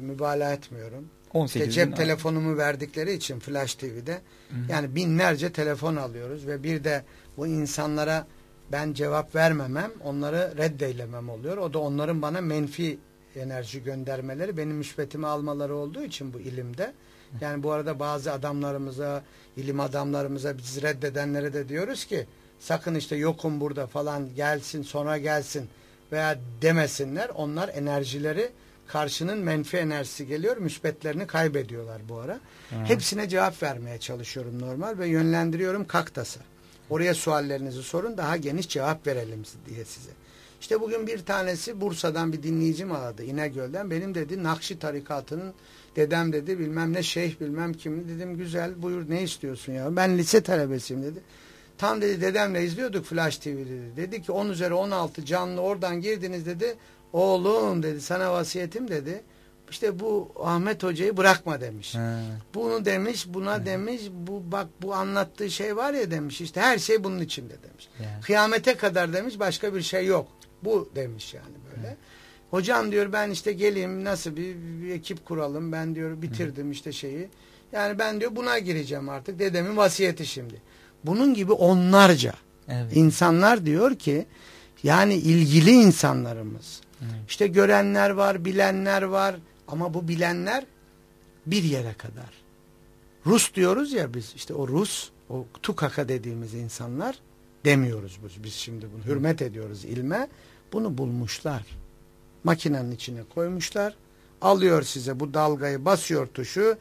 mübalağa etmiyorum. 18 işte cep telefonumu verdikleri için Flash TV'de Hı -hı. yani binlerce telefon alıyoruz ve bir de bu insanlara ben cevap vermemem onları reddeylemem oluyor. O da onların bana menfi enerji göndermeleri benim müspetimi almaları olduğu için bu ilimde. Yani bu arada bazı adamlarımıza, ilim adamlarımıza biz reddedenlere de diyoruz ki sakın işte yokum burada falan gelsin sonra gelsin veya demesinler. Onlar enerjileri karşının menfi enerjisi geliyor. Müspetlerini kaybediyorlar bu ara. Aha. Hepsine cevap vermeye çalışıyorum normal ve yönlendiriyorum Kaktas'a. Oraya suallerinizi sorun daha geniş cevap verelim diye size. İşte bugün bir tanesi Bursa'dan bir dinleyicim aradı İnegöl'den. Benim dedi Nakşi tarikatının dedem dedi bilmem ne şeyh bilmem kim dedim güzel buyur ne istiyorsun ya ben lise talebesiyim dedi. Tam dedi dedemle izliyorduk Flash TV dedi. Dedi ki 10 üzeri 16 canlı oradan girdiniz dedi. Oğlum dedi sana vasiyetim dedi. İşte bu Ahmet Hoca'yı bırakma demiş. He. Bunu demiş, buna He. demiş. Bu bak bu anlattığı şey var ya demiş. İşte her şey bunun içinde demiş. He. Kıyamete kadar demiş başka bir şey yok. Bu demiş yani böyle. Hı. Hocam diyor ben işte geleyim nasıl bir, bir ekip kuralım. Ben diyor bitirdim Hı. işte şeyi. Yani ben diyor buna gireceğim artık. Dedemin vasiyeti şimdi. Bunun gibi onlarca evet. insanlar diyor ki yani ilgili insanlarımız. Hı. İşte görenler var, bilenler var ama bu bilenler bir yere kadar. Rus diyoruz ya biz işte o Rus, o tukaka dediğimiz insanlar demiyoruz biz, biz şimdi bunu. Hürmet ediyoruz ilme. Bunu bulmuşlar. Makinenin içine koymuşlar. Alıyor size bu dalgayı basıyor tuşu.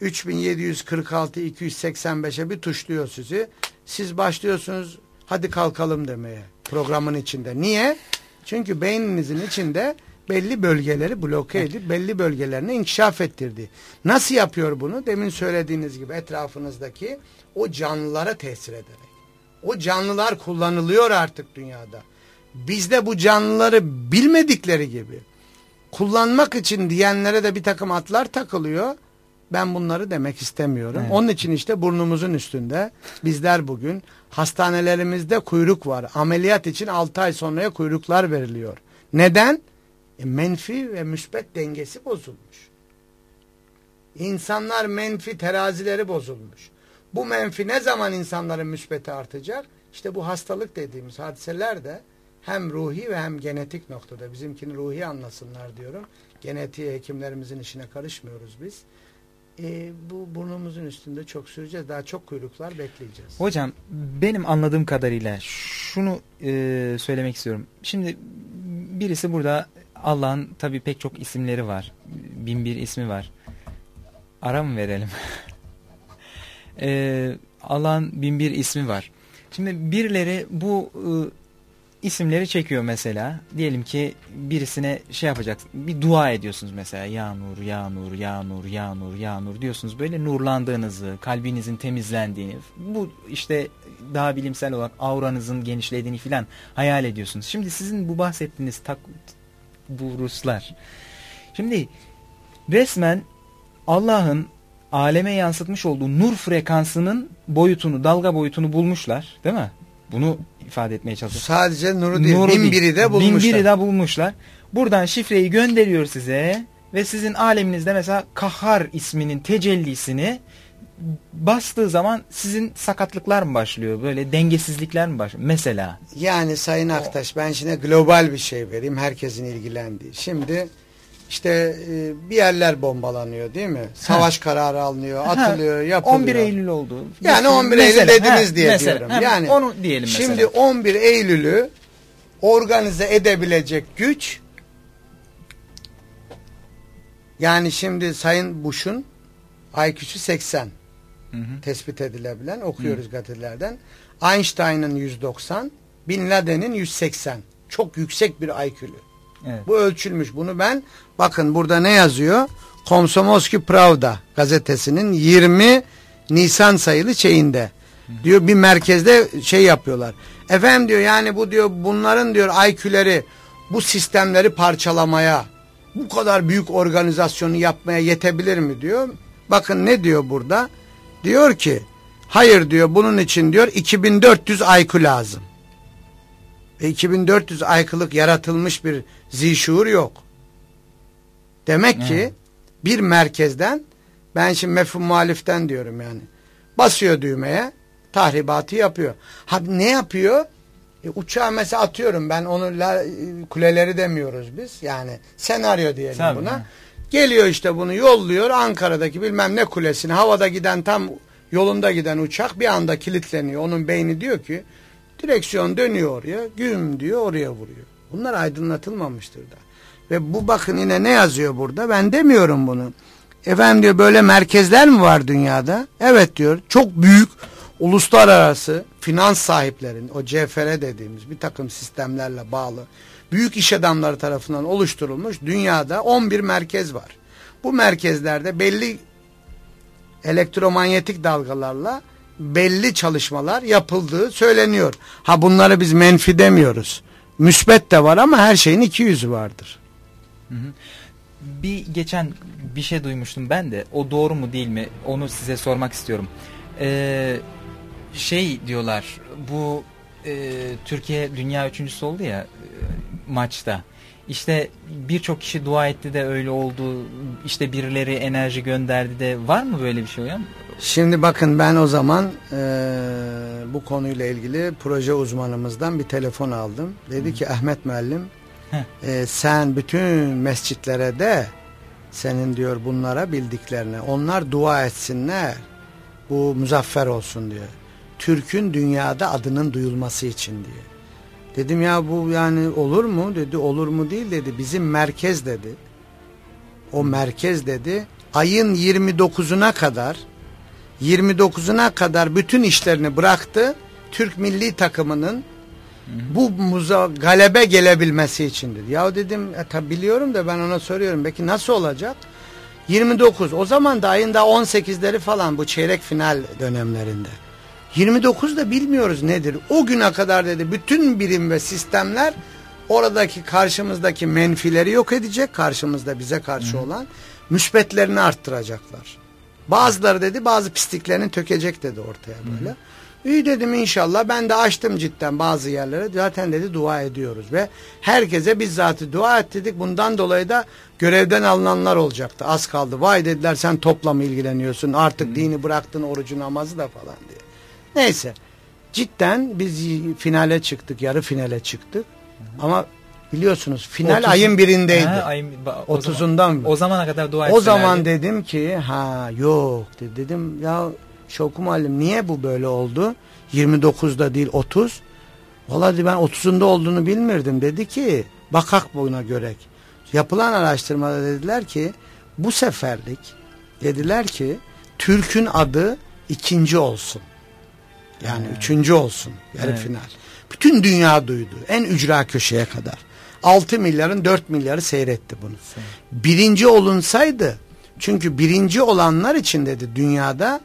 3746 285'e bir tuşluyor sizi. Siz başlıyorsunuz hadi kalkalım demeye programın içinde. Niye? Çünkü beyninizin içinde belli bölgeleri bloke edip belli bölgelerini inkişaf ettirdi. Nasıl yapıyor bunu? Demin söylediğiniz gibi etrafınızdaki o canlılara tesir ederek. O canlılar kullanılıyor artık dünyada bizde bu canlıları bilmedikleri gibi kullanmak için diyenlere de bir takım atlar takılıyor. Ben bunları demek istemiyorum. Evet. Onun için işte burnumuzun üstünde bizler bugün hastanelerimizde kuyruk var. Ameliyat için 6 ay sonraya kuyruklar veriliyor. Neden? E, menfi ve müsbet dengesi bozulmuş. İnsanlar menfi terazileri bozulmuş. Bu menfi ne zaman insanların müsbeti artacak? İşte bu hastalık dediğimiz hadiseler de hem ruhi ve hem genetik noktada bizimkini ruhi anlasınlar diyorum. Genetiği hekimlerimizin işine karışmıyoruz biz. E, bu burnumuzun üstünde çok süreceğiz. Daha çok kuyruklar bekleyeceğiz. Hocam benim anladığım kadarıyla şunu e, söylemek istiyorum. Şimdi birisi burada Allah'ın tabi pek çok isimleri var. Bin bir ismi var. Ara mı verelim? e, Allah'ın bin bir ismi var. Şimdi birileri bu e, isimleri çekiyor mesela. Diyelim ki birisine şey yapacaksın. Bir dua ediyorsunuz mesela. Ya nur, ya nur, ya nur, ya nur, ya nur diyorsunuz. Böyle nurlandığınızı, kalbinizin temizlendiğini, bu işte daha bilimsel olarak auranızın genişlediğini filan hayal ediyorsunuz. Şimdi sizin bu bahsettiğiniz tak, bu Ruslar. Şimdi resmen Allah'ın aleme yansıtmış olduğu nur frekansının boyutunu, dalga boyutunu bulmuşlar. Değil mi? Bunu ifade etmeye çalışıyor. Sadece nuru değil, nuru bin biri de bulmuşlar. Bin biri de bulmuşlar. Buradan şifreyi gönderiyor size ve sizin aleminizde mesela kahhar isminin tecellisini bastığı zaman sizin sakatlıklar mı başlıyor? Böyle dengesizlikler mi başlıyor? Mesela. Yani Sayın Aktaş ben şimdi global bir şey vereyim herkesin ilgilendiği. Şimdi işte e, bir yerler bombalanıyor değil mi? Savaş ha. kararı alınıyor, atılıyor, yapılıyor. 11 Eylül oldu. Yani 11 Eylül dediniz ha, diye mesela, diyorum. Yani onu diyelim mesela. Şimdi 11 Eylül'ü organize edebilecek güç yani şimdi Sayın Bush'un IQ'su 80 hı hı. tespit edilebilen okuyoruz hı. gazetelerden. Einstein'ın 190, Bin Laden'in 180. Çok yüksek bir IQ'lü. Evet. Bu ölçülmüş. Bunu ben bakın burada ne yazıyor? Komsomolski Pravda gazetesinin 20 Nisan sayılı şeyinde. Diyor bir merkezde şey yapıyorlar. Efendim diyor yani bu diyor bunların diyor IQ'leri bu sistemleri parçalamaya bu kadar büyük organizasyonu yapmaya yetebilir mi diyor. Bakın ne diyor burada? Diyor ki hayır diyor bunun için diyor 2400 IQ lazım. Ve 2400 IQ'lık yaratılmış bir zişuur yok. Demek hmm. ki bir merkezden ben şimdi mefhum muhaliften diyorum yani. Basıyor düğmeye tahribatı yapıyor. Ha ne yapıyor? E, uçağı mesela atıyorum ben onu la, kuleleri demiyoruz biz. Yani senaryo diyelim Tabii. buna. Geliyor işte bunu yolluyor Ankara'daki bilmem ne kulesini havada giden tam yolunda giden uçak bir anda kilitleniyor. Onun beyni diyor ki direksiyon dönüyor oraya güm diyor oraya vuruyor. Bunlar aydınlatılmamıştır da. Ve bu bakın yine ne yazıyor burada ben demiyorum bunu. Efendim diyor böyle merkezler mi var dünyada? Evet diyor çok büyük uluslararası finans sahiplerin o CFR dediğimiz bir takım sistemlerle bağlı büyük iş adamları tarafından oluşturulmuş dünyada 11 merkez var. Bu merkezlerde belli elektromanyetik dalgalarla belli çalışmalar yapıldığı söyleniyor. Ha bunları biz menfi demiyoruz. Müsbet de var ama her şeyin iki yüzü vardır. Hı hı. Bir geçen bir şey duymuştum ben de. O doğru mu değil mi? Onu size sormak istiyorum. Ee, şey diyorlar bu e, Türkiye dünya üçüncüsü oldu ya e, maçta. İşte birçok kişi dua etti de öyle oldu. İşte birileri enerji gönderdi de var mı böyle bir şey hocam? Şimdi bakın ben o zaman e, bu konuyla ilgili proje uzmanımızdan bir telefon aldım. Dedi Hı. ki Ahmet Müellim e, sen bütün mescitlere de senin diyor bunlara bildiklerine onlar dua etsinler. Bu muzaffer olsun diyor. Türk'ün dünyada adının duyulması için diye. Dedim ya bu yani olur mu? Dedi olur mu değil dedi. Bizim merkez dedi. O merkez dedi. Ayın 29'una kadar 29'una kadar bütün işlerini bıraktı. Türk milli takımının bu muza galebe gelebilmesi için dedi. Ya dedim e, tabi biliyorum da ben ona soruyorum. Peki nasıl olacak? 29 o zaman da ayın da 18'leri falan bu çeyrek final dönemlerinde. 29 da bilmiyoruz nedir. O güne kadar dedi bütün birim ve sistemler oradaki karşımızdaki menfileri yok edecek. Karşımızda bize karşı Hı. olan müsbetlerini arttıracaklar. Bazıları dedi bazı pisliklerini tökecek dedi ortaya böyle. Hı. İyi dedim inşallah ben de açtım cidden bazı yerlere zaten dedi dua ediyoruz ve herkese bizzat dua ettik bundan dolayı da görevden alınanlar olacaktı az kaldı vay dediler sen topla mı ilgileniyorsun artık Hı. dini bıraktın orucu namazı da falan diye. Neyse. Cidden biz finale çıktık. Yarı finale çıktık. Hı hı. Ama biliyorsunuz final 30, ayın birindeydi. He, ayın, o 30'undan. Zaman, o zamana kadar dua O zaman dedim ki ha yok dedim ya Şokum Halim niye bu böyle oldu? 29'da değil 30. Vallahi ben 30'unda olduğunu bilmirdim. Dedi ki bakak buna göre. Yapılan araştırmada dediler ki bu seferlik dediler ki Türk'ün adı ikinci olsun. Yani evet. üçüncü olsun yarı evet. final. Bütün dünya duydu. En ücra köşeye kadar. 6 milyarın 4 milyarı seyretti bunu. Birinci olunsaydı çünkü birinci olanlar için dedi dünyada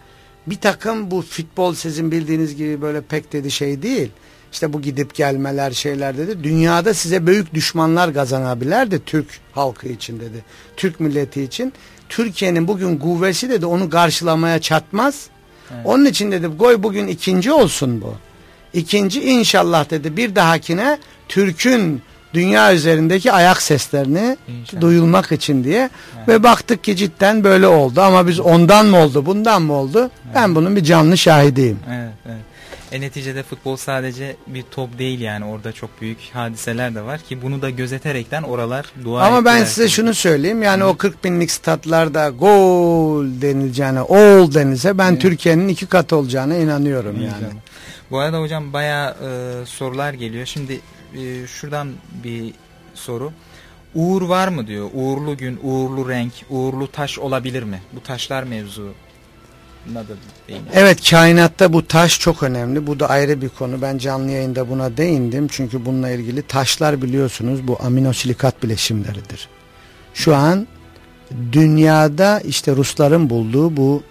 bir takım bu futbol sizin bildiğiniz gibi böyle pek dedi şey değil. İşte bu gidip gelmeler şeyler dedi. Dünyada size büyük düşmanlar kazanabilirdi Türk halkı için dedi. Türk milleti için. Türkiye'nin bugün kuvvesi dedi onu karşılamaya çatmaz. Evet. Onun için dedi koy bugün ikinci olsun bu. İkinci inşallah dedi bir dahakine Türk'ün dünya üzerindeki ayak seslerini İnşallah. duyulmak için diye evet. ve baktık ki cidden böyle oldu ama biz ondan mı oldu bundan mı oldu evet. ben bunun bir canlı şahidiyim. Evet, evet. E neticede futbol sadece bir top değil yani orada çok büyük hadiseler de var ki bunu da gözeterekten oralar dua Ama ben size şunu söyleyeyim yani Hı. o 40 binlik statlarda gol denileceğine ol denilse ben Türkiye'nin iki kat olacağına inanıyorum yani. İnşallah. Bu arada hocam baya e, sorular geliyor. Şimdi e, şuradan bir soru. Uğur var mı diyor. Uğurlu gün, uğurlu renk, uğurlu taş olabilir mi? Bu taşlar mevzu. Evet kainatta bu taş çok önemli. Bu da ayrı bir konu. Ben canlı yayında buna değindim. Çünkü bununla ilgili taşlar biliyorsunuz bu aminosilikat bileşimleridir. Şu an dünyada işte Rusların bulduğu bu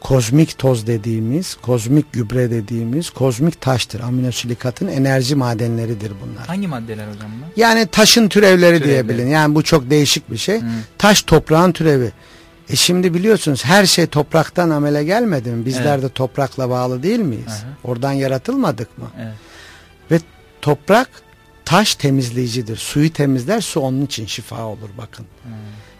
kozmik toz dediğimiz, kozmik gübre dediğimiz kozmik taştır. Aminosilikatın enerji madenleridir bunlar. Hangi maddeler hocam bunlar? Yani taşın türevleri, türevleri. diyebilin. Yani bu çok değişik bir şey. Hı. Taş toprağın türevi. E şimdi biliyorsunuz her şey topraktan amele gelmedi mi? Bizler evet. de toprakla bağlı değil miyiz? Aha. Oradan yaratılmadık mı? Evet. Ve toprak taş temizleyicidir. Suyu temizler, su onun için şifa olur bakın. Hmm.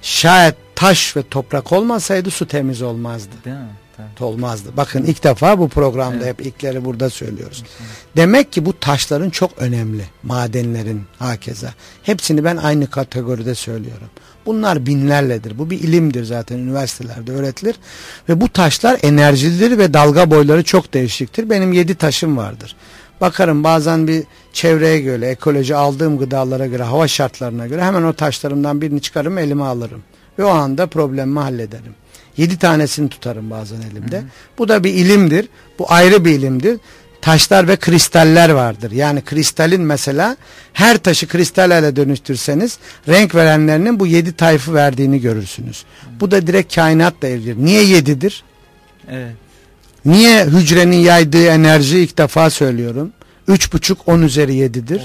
Şayet taş ve toprak olmasaydı su temiz olmazdı. Değil mi? Evet. Olmazdı. Bakın ilk defa bu programda evet. hep ilkleri burada söylüyoruz. Evet. Demek ki bu taşların çok önemli. Madenlerin hakeza. Hepsini ben aynı kategoride söylüyorum. Bunlar binlerledir. Bu bir ilimdir zaten üniversitelerde öğretilir. Ve bu taşlar enerjilidir ve dalga boyları çok değişiktir. Benim yedi taşım vardır. Bakarım bazen bir çevreye göre, ekoloji aldığım gıdalara göre, hava şartlarına göre hemen o taşlarımdan birini çıkarım elime alırım. Ve o anda problemimi hallederim. Yedi tanesini tutarım bazen elimde. Hı hı. Bu da bir ilimdir. Bu ayrı bir ilimdir taşlar ve kristaller vardır. Yani kristalin mesela her taşı kristal dönüştürseniz renk verenlerinin bu yedi tayfı verdiğini görürsünüz. Bu da direkt kainatla ilgili. Niye yedidir? Evet. Niye hücrenin yaydığı enerji ilk defa söylüyorum. Üç buçuk on üzeri yedidir.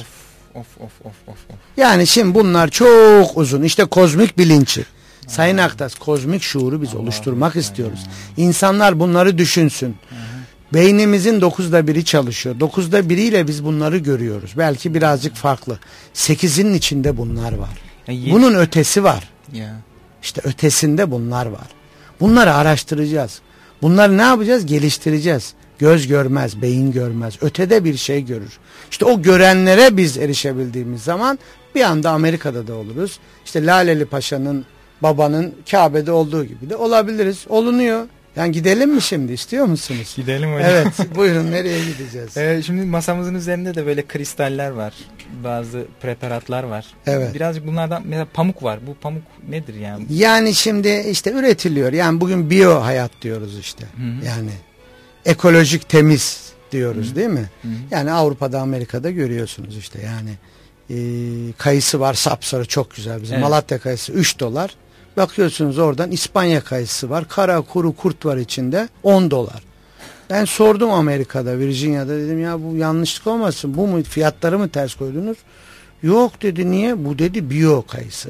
Of, of, of, of, of. Yani şimdi bunlar çok uzun. İşte kozmik bilinci. Sayın Aktas kozmik şuuru biz oluşturmak istiyoruz. İnsanlar bunları düşünsün. Beynimizin dokuzda biri çalışıyor. Dokuzda biriyle biz bunları görüyoruz. Belki birazcık farklı. Sekizinin içinde bunlar var. Bunun ötesi var. İşte ötesinde bunlar var. Bunları araştıracağız. Bunları ne yapacağız? Geliştireceğiz. Göz görmez, beyin görmez. Ötede bir şey görür. İşte o görenlere biz erişebildiğimiz zaman bir anda Amerika'da da oluruz. İşte Laleli Paşa'nın babanın Kabe'de olduğu gibi de olabiliriz. Olunuyor. Yani gidelim mi şimdi istiyor musunuz? Gidelim hocam. Evet buyurun nereye gideceğiz? Ee, şimdi masamızın üzerinde de böyle kristaller var. Bazı preparatlar var. Evet. Birazcık bunlardan mesela pamuk var. Bu pamuk nedir yani? Yani şimdi işte üretiliyor. Yani bugün biyo hayat diyoruz işte. Hı -hı. Yani ekolojik temiz diyoruz Hı -hı. değil mi? Hı -hı. Yani Avrupa'da Amerika'da görüyorsunuz işte yani. E, kayısı var sapsarı çok güzel. Bizim evet. Malatya kayısı 3 dolar. Bakıyorsunuz oradan İspanya kayısı var. Kara kuru kurt var içinde 10 dolar. Ben sordum Amerika'da Virginia'da dedim ya bu yanlışlık olmasın bu mu fiyatları mı ters koydunuz? Yok dedi niye? Bu dedi biyo kayısı.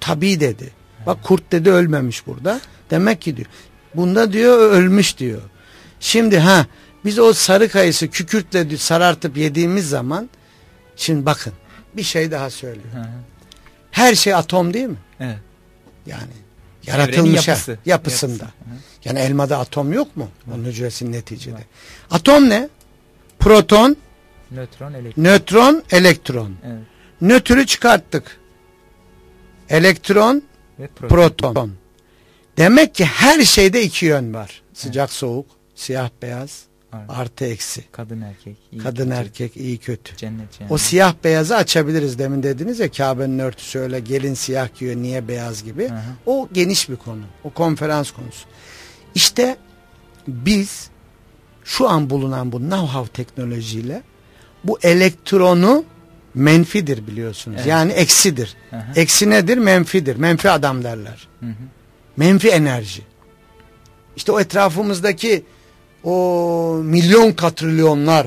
Tabi dedi. Bak kurt dedi ölmemiş burada. Demek ki diyor. Bunda diyor ölmüş diyor. Şimdi ha biz o sarı kayısı kükürtle sarartıp yediğimiz zaman şimdi bakın bir şey daha söylüyor. Her şey atom değil mi? Evet. Yani yaratılmış yapısı. yapısında. Yapısı. Yani elmada atom yok mu? Hı. Onun hücresinin neticede. Hı. Atom ne? Proton, nötron, elektron. Nötron, elektron. Evet. Nötrü çıkarttık. Elektron, Ve proton. proton. Demek ki her şeyde iki yön var. Sıcak, evet. soğuk, siyah, beyaz, Aynen. Artı eksi. Kadın erkek. Iyi Kadın kötü. erkek iyi kötü. Cennet cennet. O siyah beyazı açabiliriz. Demin dediniz ya Kabe'nin örtüsü öyle gelin siyah giyiyor niye beyaz gibi. Hı hı. O geniş bir konu. O konferans konusu. İşte biz şu an bulunan bu know-how teknolojiyle bu elektronu menfidir biliyorsunuz. Evet. Yani eksidir. Hı hı. Eksi nedir? Menfidir. Menfi adam derler. Hı hı. Menfi enerji. İşte o etrafımızdaki o milyon katrilyonlar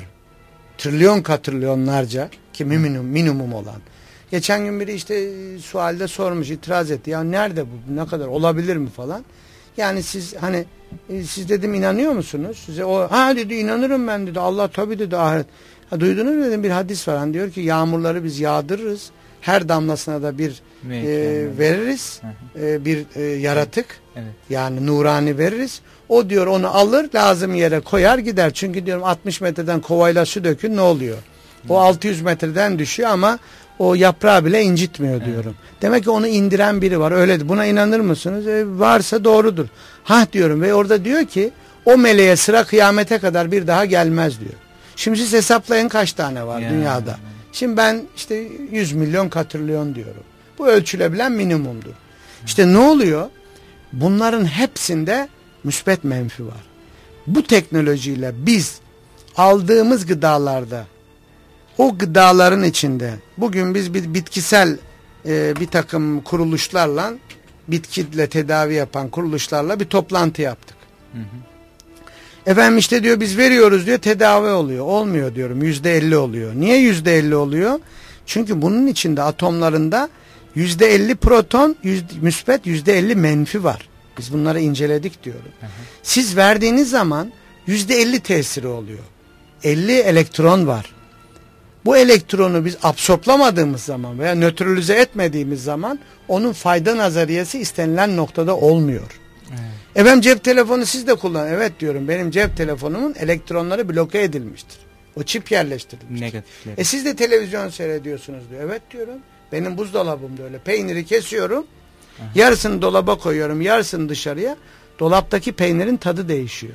trilyon katrilyonlarca ki minimum, minimum olan. Geçen gün biri işte sualde sormuş itiraz etti. Ya nerede bu ne kadar olabilir mi falan. Yani siz hani e, siz dedim inanıyor musunuz? Size o ha dedi inanırım ben dedi. Allah tabii dedi ahiret. Ha, duydunuz mu dedim bir hadis var. Hani diyor ki yağmurları biz yağdırırız. Her damlasına da bir e, veririz. E, bir e, yaratık. Evet. Yani nurani veririz. O diyor onu alır lazım yere koyar gider. Çünkü diyorum 60 metreden kovayla su dökün ne oluyor? O 600 metreden düşüyor ama o yaprağı bile incitmiyor diyorum. Evet. Demek ki onu indiren biri var. Öyle buna inanır mısınız? E, varsa doğrudur. Ha diyorum ve orada diyor ki o meleğe sıra kıyamete kadar bir daha gelmez diyor. Şimdi siz hesaplayın kaç tane var yani. dünyada. Şimdi ben işte 100 milyon katrilyon diyorum. Bu ölçülebilen minimumdur. İşte ne oluyor? Bunların hepsinde müspet menfi var. Bu teknolojiyle biz aldığımız gıdalarda o gıdaların içinde bugün biz bir bitkisel e, bir takım kuruluşlarla bitkiyle tedavi yapan kuruluşlarla bir toplantı yaptık. Hı hı. Efendim işte diyor biz veriyoruz diyor tedavi oluyor. Olmuyor diyorum yüzde elli oluyor. Niye yüzde elli oluyor? Çünkü bunun içinde atomlarında yüzde elli proton yüzde, müspet yüzde elli menfi var. Biz bunları inceledik diyorum. Hı hı. Siz verdiğiniz zaman yüzde elli tesiri oluyor. Elli elektron var. Bu elektronu biz absorplamadığımız zaman veya nötralize etmediğimiz zaman onun fayda nazariyesi istenilen noktada olmuyor. Evet. Efendim cep telefonu siz de kullanın. Evet diyorum benim cep telefonumun elektronları bloke edilmiştir. O çip yerleştirilmiştir. Negatifleri. E siz de televizyon seyrediyorsunuz diyor. Evet diyorum. Benim buzdolabım da öyle. Peyniri kesiyorum. Aha. Yarısını dolaba koyuyorum. Yarısını dışarıya. Dolaptaki peynirin tadı değişiyor.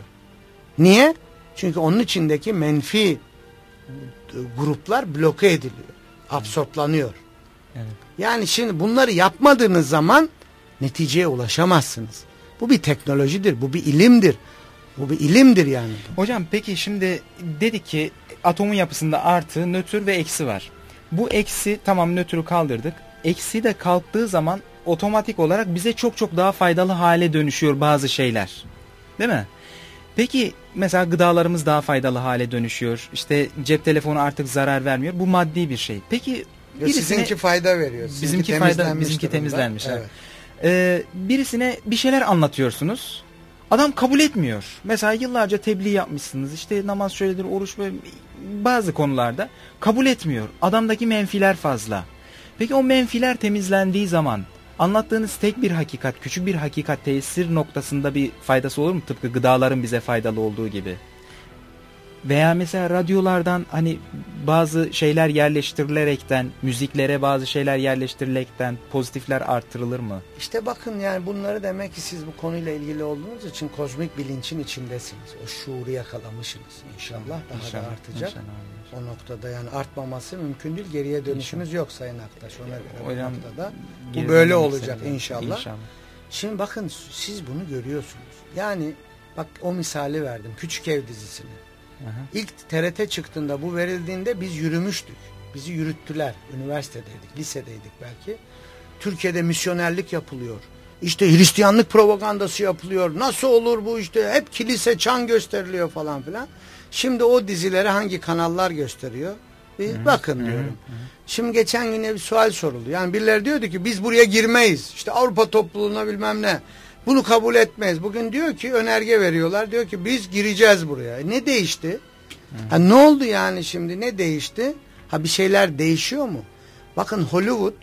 Niye? Çünkü onun içindeki menfi gruplar bloke ediliyor. Absorplanıyor. Evet. Yani şimdi bunları yapmadığınız zaman neticeye ulaşamazsınız. Bu bir teknolojidir, bu bir ilimdir. Bu bir ilimdir yani. Hocam peki şimdi dedik ki atomun yapısında artı, nötr ve eksi var. Bu eksi tamam nötrü kaldırdık. Eksi de kalktığı zaman otomatik olarak bize çok çok daha faydalı hale dönüşüyor bazı şeyler. Değil mi? Peki mesela gıdalarımız daha faydalı hale dönüşüyor. İşte cep telefonu artık zarar vermiyor. Bu maddi bir şey. Peki birisine, sizinki fayda veriyor. Sizinki bizimki fayda bizimki temizlenmiş. Evet. Ee, birisine bir şeyler anlatıyorsunuz. Adam kabul etmiyor. Mesela yıllarca tebliğ yapmışsınız. İşte namaz şöyledir, oruç böyle bazı konularda kabul etmiyor. Adamdaki menfiler fazla. Peki o menfiler temizlendiği zaman anlattığınız tek bir hakikat, küçük bir hakikat tesir noktasında bir faydası olur mu? Tıpkı gıdaların bize faydalı olduğu gibi. Veya mesela radyolardan hani bazı şeyler yerleştirilerekten, müziklere bazı şeyler yerleştirilerekten pozitifler artırılır mı? İşte bakın yani bunları demek ki siz bu konuyla ilgili olduğunuz için kozmik bilinçin içindesiniz. O şuuru yakalamışsınız. İnşallah daha inşallah, da artacak. İnşallah. O noktada yani artmaması mümkün değil. Geriye dönüşümüz inşallah. yok Sayın Aktaş. Ona göre Hocam, bu noktada. Bu böyle olacak inşallah. inşallah. Şimdi bakın siz bunu görüyorsunuz. Yani bak o misali verdim. Küçük Ev dizisini. Aha. İlk TRT çıktığında bu verildiğinde biz yürümüştük. Bizi yürüttüler. Üniversitedeydik, lisedeydik belki. Türkiye'de misyonerlik yapılıyor. İşte Hristiyanlık propagandası yapılıyor. Nasıl olur bu işte hep kilise çan gösteriliyor falan filan. Şimdi o dizileri hangi kanallar gösteriyor? Bir hı bakın hı diyorum. Hı Şimdi geçen gün bir sual soruldu. Yani birileri diyordu ki biz buraya girmeyiz. İşte Avrupa topluluğuna bilmem ne. Bunu kabul etmez. Bugün diyor ki önerge veriyorlar. Diyor ki biz gireceğiz buraya. E ne değişti? Ha, ne oldu yani şimdi? Ne değişti? Ha bir şeyler değişiyor mu? Bakın Hollywood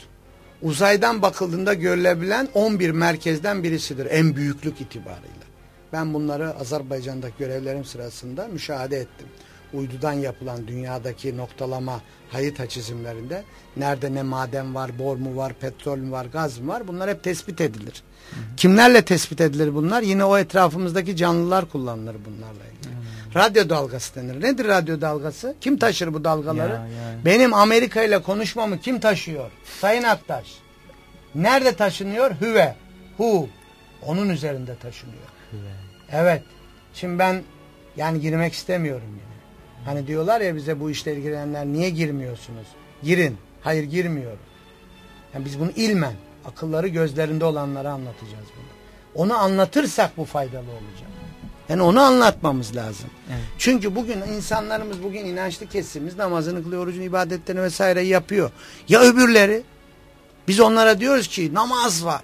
uzaydan bakıldığında görülebilen 11 merkezden birisidir en büyüklük itibarıyla. Ben bunları Azerbaycan'daki görevlerim sırasında müşahede ettim. Uydudan yapılan dünyadaki noktalama harita çizimlerinde nerede ne maden var, bor mu var, petrol mü var, gaz mı var bunlar hep tespit edilir. Kimlerle tespit edilir bunlar? Yine o etrafımızdaki canlılar kullanılır bunlarla ilgili. Hmm. Radyo dalgası denir. Nedir radyo dalgası? Kim taşır bu dalgaları? Ya, ya. Benim Amerika ile konuşmamı kim taşıyor? Sayın Aktaş. Nerede taşınıyor? Hüve. Hu. Onun üzerinde taşınıyor. Hüve. Evet. Şimdi ben yani girmek istemiyorum yine. Hani diyorlar ya bize bu işle ilgilenenler niye girmiyorsunuz? Girin. Hayır girmiyorum. Yani biz bunu ilmen akılları gözlerinde olanlara anlatacağız bunu. Onu anlatırsak bu faydalı olacak. Yani onu anlatmamız lazım. Evet. Çünkü bugün insanlarımız bugün inançlı kesimiz namazını kılıyor, orucunu, ibadetlerini vesaire yapıyor. Ya öbürleri? Biz onlara diyoruz ki namaz var.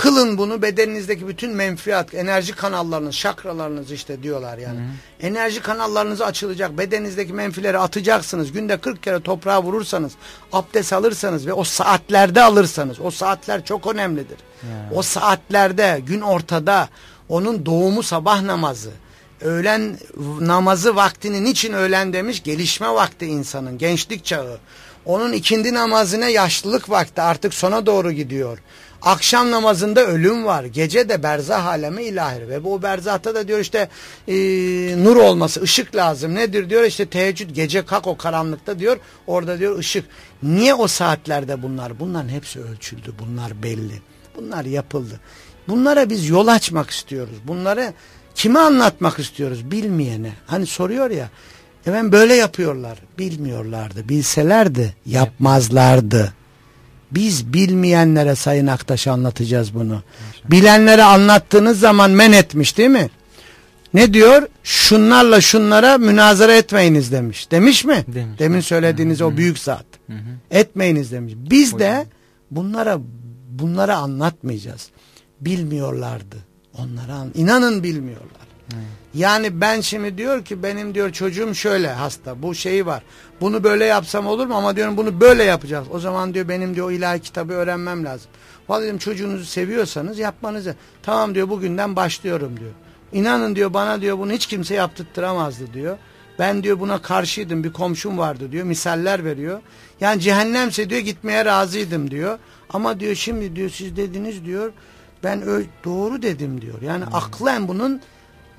Kılın bunu bedeninizdeki bütün menfiat, enerji kanallarınız, şakralarınız işte diyorlar yani. Hı hı. Enerji kanallarınız açılacak. Bedeninizdeki menfileri atacaksınız. Günde 40 kere toprağa vurursanız, abdest alırsanız ve o saatlerde alırsanız, o saatler çok önemlidir. Yani. O saatlerde, gün ortada, onun doğumu sabah namazı, öğlen namazı vaktinin için öğlen demiş? Gelişme vakti insanın, gençlik çağı. Onun ikindi namazına yaşlılık vakti artık sona doğru gidiyor. Akşam namazında ölüm var. Gece de berzah alemi ilahir. Ve bu berzahta da diyor işte e, nur olması, ışık lazım. Nedir diyor işte teheccüd gece kalk o karanlıkta diyor. Orada diyor ışık. Niye o saatlerde bunlar? Bunların hepsi ölçüldü. Bunlar belli. Bunlar yapıldı. Bunlara biz yol açmak istiyoruz. Bunları kime anlatmak istiyoruz? Bilmeyene. Hani soruyor ya. Efendim böyle yapıyorlar. Bilmiyorlardı. Bilselerdi yapmazlardı. Biz bilmeyenlere Sayın Aktaş anlatacağız bunu. Bilenlere anlattığınız zaman men etmiş değil mi? Ne diyor? Şunlarla şunlara münazara etmeyiniz demiş. Demiş mi? Demiş. Demin söylediğiniz Hı -hı. o büyük zat. Hı -hı. Etmeyiniz demiş. Biz de bunlara bunlara anlatmayacağız. Bilmiyorlardı. Onlara an inanın bilmiyorlar. Yani ben şimdi diyor ki benim diyor çocuğum şöyle hasta bu şeyi var. Bunu böyle yapsam olur mu ama diyorum bunu böyle yapacağız. O zaman diyor benim diyor ilahi kitabı öğrenmem lazım. Vallahi dedim çocuğunuzu seviyorsanız yapmanızı. Tamam diyor bugünden başlıyorum diyor. İnanın diyor bana diyor bunu hiç kimse yaptırttıramazdı diyor. Ben diyor buna karşıydım bir komşum vardı diyor misaller veriyor. Yani cehennemse diyor gitmeye razıydım diyor. Ama diyor şimdi diyor siz dediniz diyor ben doğru dedim diyor. Yani hmm. aklen bunun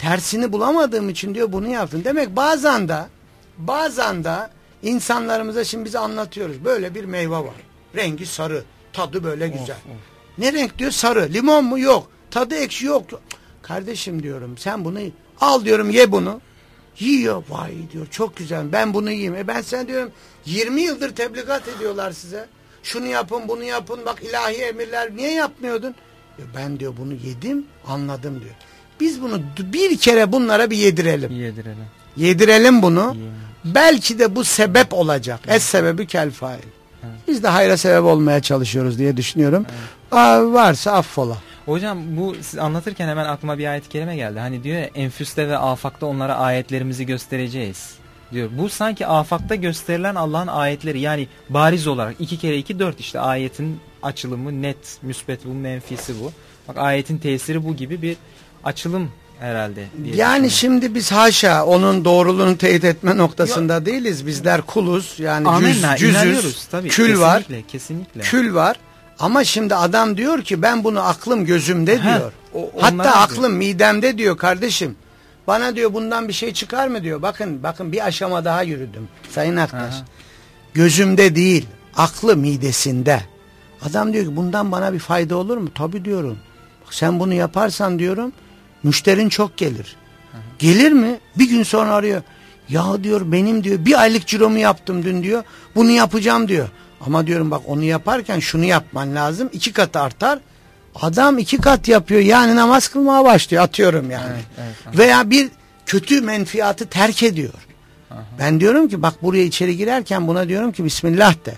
tersini bulamadığım için diyor bunu yaptım. Demek bazen de bazen de insanlarımıza şimdi bize anlatıyoruz. Böyle bir meyve var. Rengi sarı. Tadı böyle güzel. Of, of. Ne renk diyor? Sarı. Limon mu? Yok. Tadı ekşi yok. Kardeşim diyorum sen bunu al diyorum ye bunu. Yiyor. Vay diyor çok güzel. Ben bunu yiyeyim. E ben sen diyorum 20 yıldır tebligat ediyorlar size. Şunu yapın bunu yapın. Bak ilahi emirler niye yapmıyordun? E ben diyor bunu yedim anladım diyor. Biz bunu bir kere bunlara bir yedirelim. Yedirelim. Yedirelim bunu. Yemin. Belki de bu sebep olacak. Evet. Es sebebi kel fail. Evet. Biz de hayra sebep olmaya çalışıyoruz diye düşünüyorum. Evet. Aa, varsa affola. Hocam bu siz anlatırken hemen aklıma bir ayet kelime geldi. Hani diyor ya enfüste ve afakta onlara ayetlerimizi göstereceğiz diyor. Bu sanki afakta gösterilen Allah'ın ayetleri yani bariz olarak iki kere iki dört işte ayetin açılımı net müsbet bu menfisi bu. Bak ayetin tesiri bu gibi bir açılım herhalde. yani şimdi biz haşa onun doğruluğunu teyit etme noktasında Yok. değiliz. Bizler kuluz. Yani Amenna, cüz, cüzüz. Tabii, kül kesinlikle, var. Kesinlikle. Kül var. Ama şimdi adam diyor ki ben bunu aklım gözümde Heh, diyor. O, Hatta aklım diyor. midemde diyor kardeşim. Bana diyor bundan bir şey çıkar mı diyor. Bakın bakın bir aşama daha yürüdüm. Sayın Aktaş. Aha. Gözümde değil, aklı midesinde. Adam diyor ki bundan bana bir fayda olur mu? Tabii diyorum. Bak sen bunu yaparsan diyorum Müşterin çok gelir. Gelir mi? Bir gün sonra arıyor. Ya diyor benim diyor bir aylık ciromu yaptım dün diyor. Bunu yapacağım diyor. Ama diyorum bak onu yaparken şunu yapman lazım. iki kat artar. Adam iki kat yapıyor. Yani namaz kılmaya başlıyor. Atıyorum yani. Evet, evet, Veya bir kötü menfiatı terk ediyor. Aha. Ben diyorum ki bak buraya içeri girerken buna diyorum ki Bismillah de.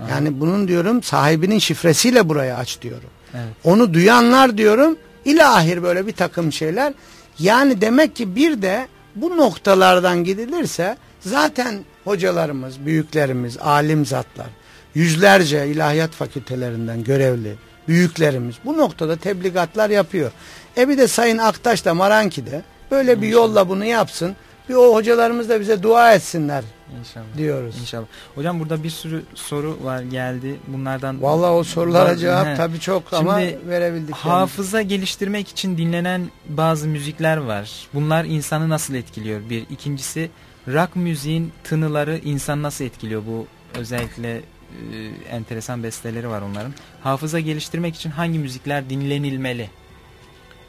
Aha. Yani bunun diyorum sahibinin şifresiyle buraya aç diyorum. Evet. Onu duyanlar diyorum İlahir böyle bir takım şeyler. Yani demek ki bir de bu noktalardan gidilirse zaten hocalarımız, büyüklerimiz, alim zatlar, yüzlerce ilahiyat fakültelerinden görevli büyüklerimiz bu noktada tebligatlar yapıyor. E bir de Sayın Aktaş da Maranki'de böyle bir yolla bunu yapsın. Bir o hocalarımız da bize dua etsinler İnşallah. diyoruz. İnşallah. Hocam burada bir sürü soru var geldi. Bunlardan Vallahi o sorulara cevap he. tabii çok Şimdi, ama verebildik. Hafıza yani. geliştirmek için dinlenen bazı müzikler var. Bunlar insanı nasıl etkiliyor? Bir. ikincisi rock müziğin tınıları insanı nasıl etkiliyor? Bu özellikle e, enteresan besteleri var onların. Hafıza geliştirmek için hangi müzikler dinlenilmeli?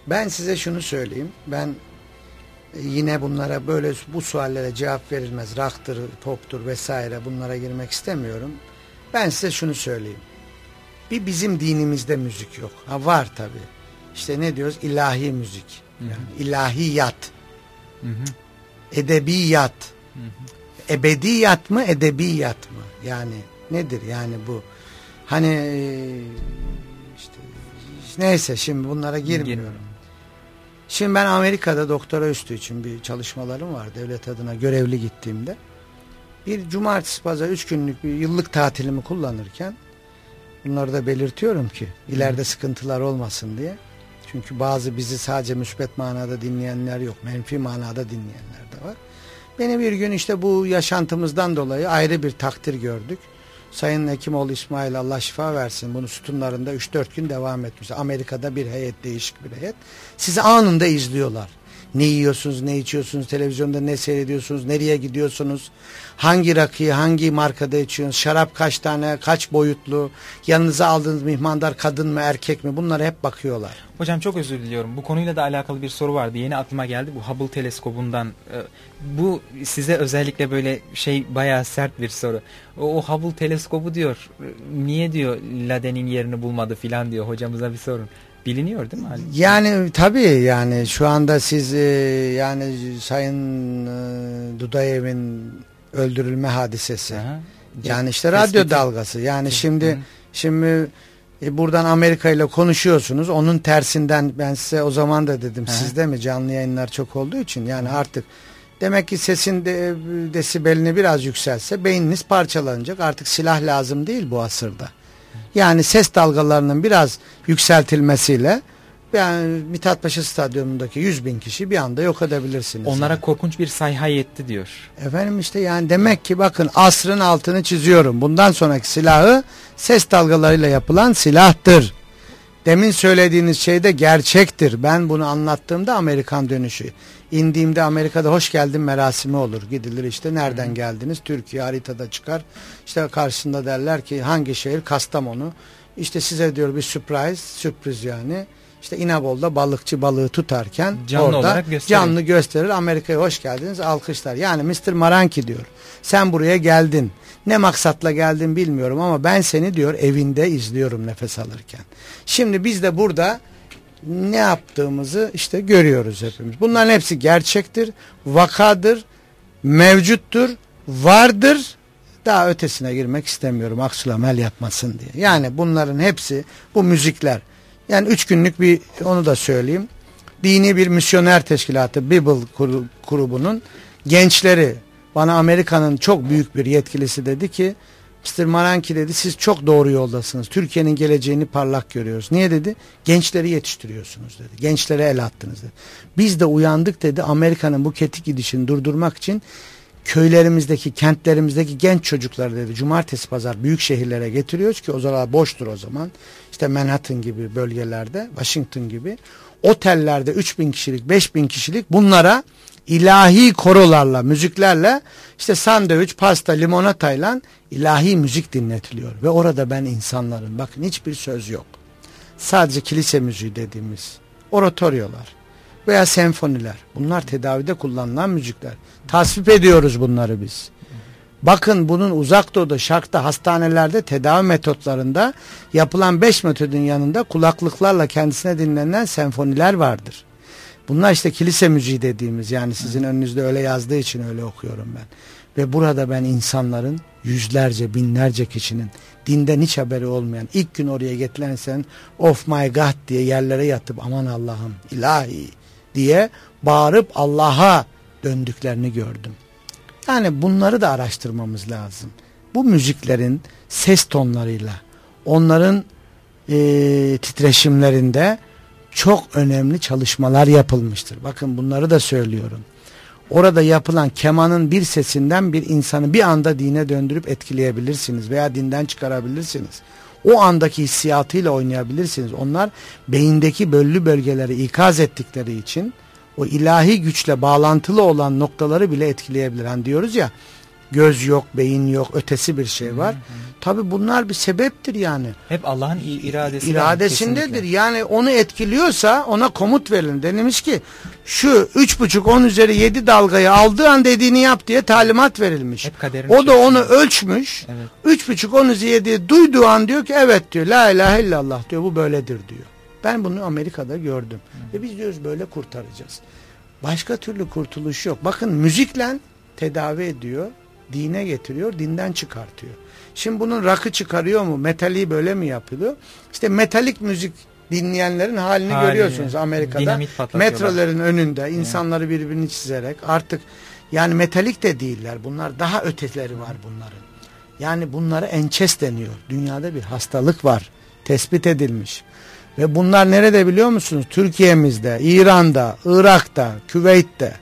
Ben size şunu söyleyeyim. Ben yine bunlara böyle bu suallere cevap verilmez. Raktır, poptur vesaire bunlara girmek istemiyorum. Ben size şunu söyleyeyim. Bir bizim dinimizde müzik yok. Ha var tabi. İşte ne diyoruz? İlahi müzik. Yani hı hı. ilahiyat. Hı hı. Edebiyat. Hı hı. Ebediyat mı, edebiyat mı? Yani nedir yani bu? Hani işte Neyse şimdi bunlara girmiyorum. Şimdi ben Amerika'da doktora üstü için bir çalışmalarım var devlet adına görevli gittiğimde. Bir cumartesi pazar üç günlük bir yıllık tatilimi kullanırken bunları da belirtiyorum ki ileride sıkıntılar olmasın diye. Çünkü bazı bizi sadece müsbet manada dinleyenler yok. Menfi manada dinleyenler de var. Beni bir gün işte bu yaşantımızdan dolayı ayrı bir takdir gördük. Sayın Hekimoğlu İsmail Allah şifa versin. Bunu sütunlarında 3-4 gün devam etmiş. Amerika'da bir heyet değişik bir heyet. Sizi anında izliyorlar. Ne yiyorsunuz, ne içiyorsunuz, televizyonda ne seyrediyorsunuz, nereye gidiyorsunuz, hangi rakıyı, hangi markada içiyorsunuz, şarap kaç tane, kaç boyutlu, yanınıza aldığınız mihmandar kadın mı, erkek mi bunlara hep bakıyorlar. Hocam çok özür diliyorum. Bu konuyla da alakalı bir soru vardı. Yeni aklıma geldi. Bu Hubble teleskobundan. E, bu size özellikle böyle şey bayağı sert bir soru. O, o Hubble teleskobu diyor. Niye diyor Laden'in yerini bulmadı filan diyor. Hocamıza bir sorun. Biliniyor değil mi? Ali? Yani tabii yani şu anda siz e, yani Sayın e, Dudayev'in öldürülme hadisesi. Aha. Yani işte radyo Tespiti. dalgası. Yani şimdi Hı. şimdi e, buradan Amerika ile konuşuyorsunuz. Onun tersinden ben size o zaman da dedim. Hı. Sizde mi canlı yayınlar çok olduğu için yani Hı. artık demek ki sesin de, desibelini biraz yükselse beyniniz parçalanacak. Artık silah lazım değil bu asırda. Yani ses dalgalarının biraz yükseltilmesiyle yani Mithatpaşa Stadyumundaki 100 bin kişi bir anda yok edebilirsiniz. Onlara yani. korkunç bir sayha yetti diyor. Efendim işte yani demek ki bakın asrın altını çiziyorum. Bundan sonraki silahı ses dalgalarıyla yapılan silahtır. Demin söylediğiniz şey de gerçektir. Ben bunu anlattığımda Amerikan dönüşü. İndiğimde Amerika'da hoş geldin merasimi olur. Gidilir işte nereden Hı. geldiniz? Türkiye haritada çıkar. İşte karşısında derler ki hangi şehir? Kastamonu. İşte size diyor bir surprise, sürpriz yani. İşte İnebolu'da balıkçı balığı tutarken canlı orada gösterir. canlı gösterir. Amerika'ya hoş geldiniz alkışlar. Yani Mr. Maranki diyor. Sen buraya geldin. Ne maksatla geldin bilmiyorum ama ben seni diyor evinde izliyorum nefes alırken. Şimdi biz de burada ne yaptığımızı işte görüyoruz hepimiz. Bunların hepsi gerçektir, vakadır, mevcuttur, vardır. Daha ötesine girmek istemiyorum aksulamel yapmasın diye. Yani bunların hepsi bu müzikler yani üç günlük bir onu da söyleyeyim. Dini bir misyoner teşkilatı Bible grubunun gençleri bana Amerika'nın çok büyük bir yetkilisi dedi ki Mr. Maranki dedi siz çok doğru yoldasınız. Türkiye'nin geleceğini parlak görüyoruz. Niye dedi? Gençleri yetiştiriyorsunuz dedi. Gençlere el attınız dedi. Biz de uyandık dedi. Amerika'nın bu ketik gidişini durdurmak için köylerimizdeki, kentlerimizdeki genç çocukları dedi cumartesi pazar büyük şehirlere getiriyoruz ki o zaman boştur o zaman. İşte Manhattan gibi bölgelerde, Washington gibi otellerde 3000 kişilik, 5000 kişilik bunlara ilahi korolarla, müziklerle işte sandviç, pasta, limonatayla ilahi müzik dinletiliyor. Ve orada ben insanların bakın hiçbir söz yok. Sadece kilise müziği dediğimiz oratoryolar veya senfoniler. Bunlar tedavide kullanılan müzikler. Tasvip ediyoruz bunları biz. Bakın bunun uzak doğuda, şarkta, hastanelerde tedavi metotlarında yapılan beş metodun yanında kulaklıklarla kendisine dinlenen senfoniler vardır. Bunlar işte kilise müziği dediğimiz yani sizin önünüzde öyle yazdığı için öyle okuyorum ben. Ve burada ben insanların yüzlerce binlerce kişinin dinden hiç haberi olmayan ilk gün oraya getirilen of my god diye yerlere yatıp aman Allah'ım ilahi diye bağırıp Allah'a döndüklerini gördüm. Yani bunları da araştırmamız lazım. Bu müziklerin ses tonlarıyla, onların e, titreşimlerinde çok önemli çalışmalar yapılmıştır. Bakın bunları da söylüyorum. Orada yapılan kemanın bir sesinden bir insanı bir anda dine döndürüp etkileyebilirsiniz veya dinden çıkarabilirsiniz. O andaki hissiyatıyla oynayabilirsiniz. Onlar beyindeki böllü bölgeleri ikaz ettikleri için o ilahi güçle bağlantılı olan noktaları bile etkileyebilir. Hani diyoruz ya göz yok, beyin yok, ötesi bir şey var. Tabi bunlar bir sebeptir yani. Hep Allah'ın iradesi. İradesindedir. Yani onu etkiliyorsa ona komut verin. Denilmiş ki şu üç buçuk on üzeri yedi dalgayı aldığı an dediğini yap diye talimat verilmiş. Hep o da onu ölçmüş. Üç buçuk on üzeri yedi duyduğu an diyor ki evet diyor. La ilahe illallah diyor. Bu böyledir diyor. Ben bunu Amerika'da gördüm. Hı. Ve biz diyoruz böyle kurtaracağız. Başka türlü kurtuluş yok. Bakın müzikle tedavi ediyor, dine getiriyor, dinden çıkartıyor. Şimdi bunun rakı çıkarıyor mu? Metali böyle mi yapılıyor? İşte metalik müzik dinleyenlerin halini Hali, görüyorsunuz Amerika'da. dinamit patlatıyorlar. Metroların önünde insanları birbirini çizerek artık yani metalik de değiller. Bunlar daha öteleri var bunların. Yani bunlara ençes deniyor. Dünyada bir hastalık var. Tespit edilmiş. Ve bunlar nerede biliyor musunuz? Türkiye'mizde, İran'da, Irak'ta, Küveyt'te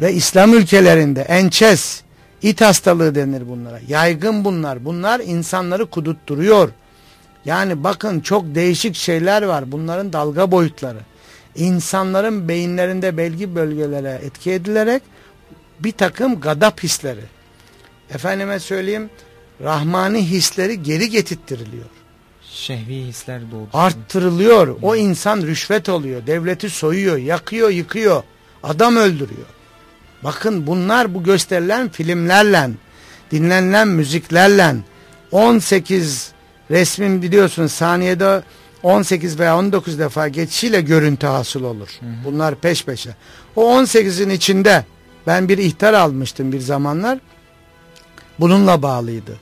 ve İslam ülkelerinde ençes, it hastalığı denir bunlara. Yaygın bunlar. Bunlar insanları kudutturuyor. Yani bakın çok değişik şeyler var. Bunların dalga boyutları. İnsanların beyinlerinde belgi bölgelere etki edilerek bir takım gadap hisleri. Efendime söyleyeyim rahmani hisleri geri getirttiriliyor. Şehvi hisler doğdu. Arttırılıyor. O insan rüşvet oluyor. Devleti soyuyor, yakıyor, yıkıyor. Adam öldürüyor. Bakın bunlar bu gösterilen filmlerle, dinlenilen müziklerle 18 resmin biliyorsunuz saniyede 18 veya 19 defa geçişiyle görüntü hasıl olur. Hı hı. Bunlar peş peşe. O 18'in içinde ben bir ihtar almıştım bir zamanlar. Bununla bağlıydı.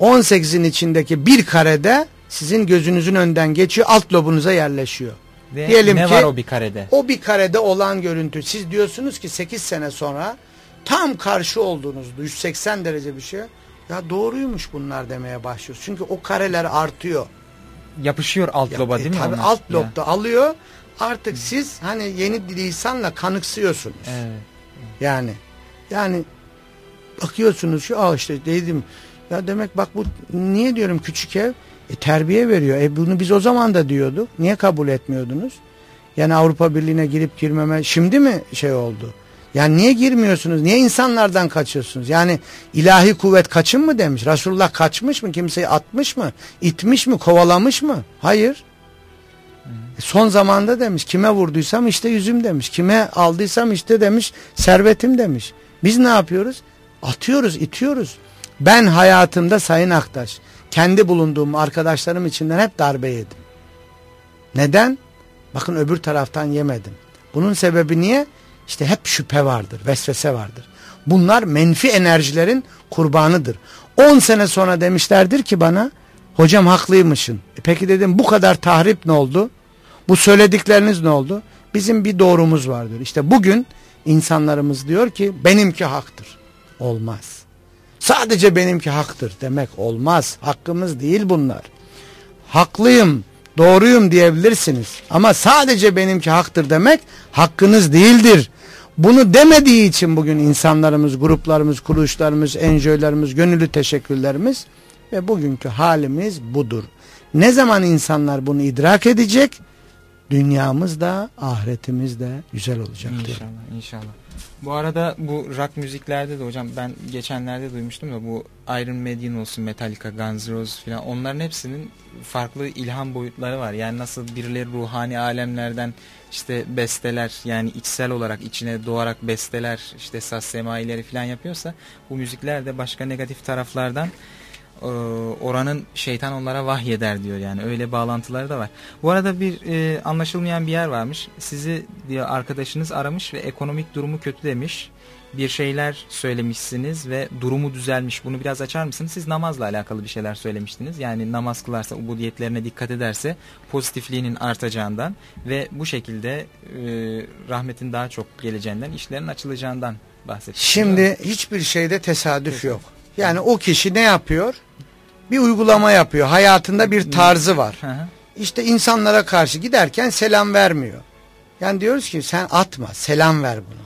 18'in içindeki bir karede sizin gözünüzün önden geçiyor, alt lobunuza yerleşiyor. Ve Diyelim ne ki- var o bir karede? O bir karede olan görüntü. Siz diyorsunuz ki 8 sene sonra tam karşı olduğunuz 180 derece bir şey. Ya doğruymuş bunlar demeye başlıyoruz. Çünkü o kareler artıyor. Yapışıyor alt Ya, loba e, değil mi tabii onlar? alt Ya. lobda alıyor. Artık siz hani yeni lisanla kanıksıyorsunuz. Evet. Yani yani bakıyorsunuz şu aa işte dedim ya demek bak bu niye diyorum küçük ev e, terbiye veriyor. E bunu biz o zaman da diyorduk. Niye kabul etmiyordunuz? Yani Avrupa Birliği'ne girip girmeme şimdi mi şey oldu? Yani niye girmiyorsunuz? Niye insanlardan kaçıyorsunuz? Yani ilahi kuvvet kaçın mı demiş? Resulullah kaçmış mı? Kimseyi atmış mı? İtmiş mi? Kovalamış mı? Hayır. E, Son zamanda demiş kime vurduysam işte yüzüm demiş. Kime aldıysam işte demiş servetim demiş. Biz ne yapıyoruz? Atıyoruz, itiyoruz. Ben hayatımda Sayın Aktaş kendi bulunduğum arkadaşlarım içinden hep darbe yedim. Neden? Bakın öbür taraftan yemedim. Bunun sebebi niye? İşte hep şüphe vardır, vesvese vardır. Bunlar menfi enerjilerin kurbanıdır. 10 sene sonra demişlerdir ki bana hocam haklıymışsın. E peki dedim bu kadar tahrip ne oldu? Bu söyledikleriniz ne oldu? Bizim bir doğrumuz vardır. İşte bugün insanlarımız diyor ki benimki haktır. Olmaz. Sadece benimki haktır demek olmaz. Hakkımız değil bunlar. Haklıyım, doğruyum diyebilirsiniz. Ama sadece benimki haktır demek hakkınız değildir. Bunu demediği için bugün insanlarımız, gruplarımız, kuruluşlarımız, enjoylarımız, gönüllü teşekkürlerimiz ve bugünkü halimiz budur. Ne zaman insanlar bunu idrak edecek? Dünyamız da ahiretimiz de güzel olacak. İnşallah, inşallah. Bu arada bu rock müziklerde de hocam ben geçenlerde duymuştum da bu Iron Maiden olsun, Metallica, Guns N' Roses falan onların hepsinin farklı ilham boyutları var. Yani nasıl birileri ruhani alemlerden işte besteler yani içsel olarak içine doğarak besteler işte saz semaileri falan yapıyorsa bu müzikler de başka negatif taraflardan e, oranın şeytan onlara vahyeder diyor yani öyle bağlantıları da var. Bu arada bir e, anlaşılmayan bir yer varmış. Sizi diyor arkadaşınız aramış ve ekonomik durumu kötü demiş. Bir şeyler söylemişsiniz ve durumu düzelmiş. Bunu biraz açar mısınız? Siz namazla alakalı bir şeyler söylemiştiniz. Yani namaz kılarsa, ubudiyetlerine dikkat ederse pozitifliğinin artacağından ve bu şekilde e, rahmetin daha çok geleceğinden, işlerin açılacağından bahsettiniz. Şimdi hiçbir şeyde tesadüf yok. Yani o kişi ne yapıyor? Bir uygulama yapıyor. Hayatında bir tarzı var. İşte insanlara karşı giderken selam vermiyor. Yani diyoruz ki sen atma, selam ver bunu.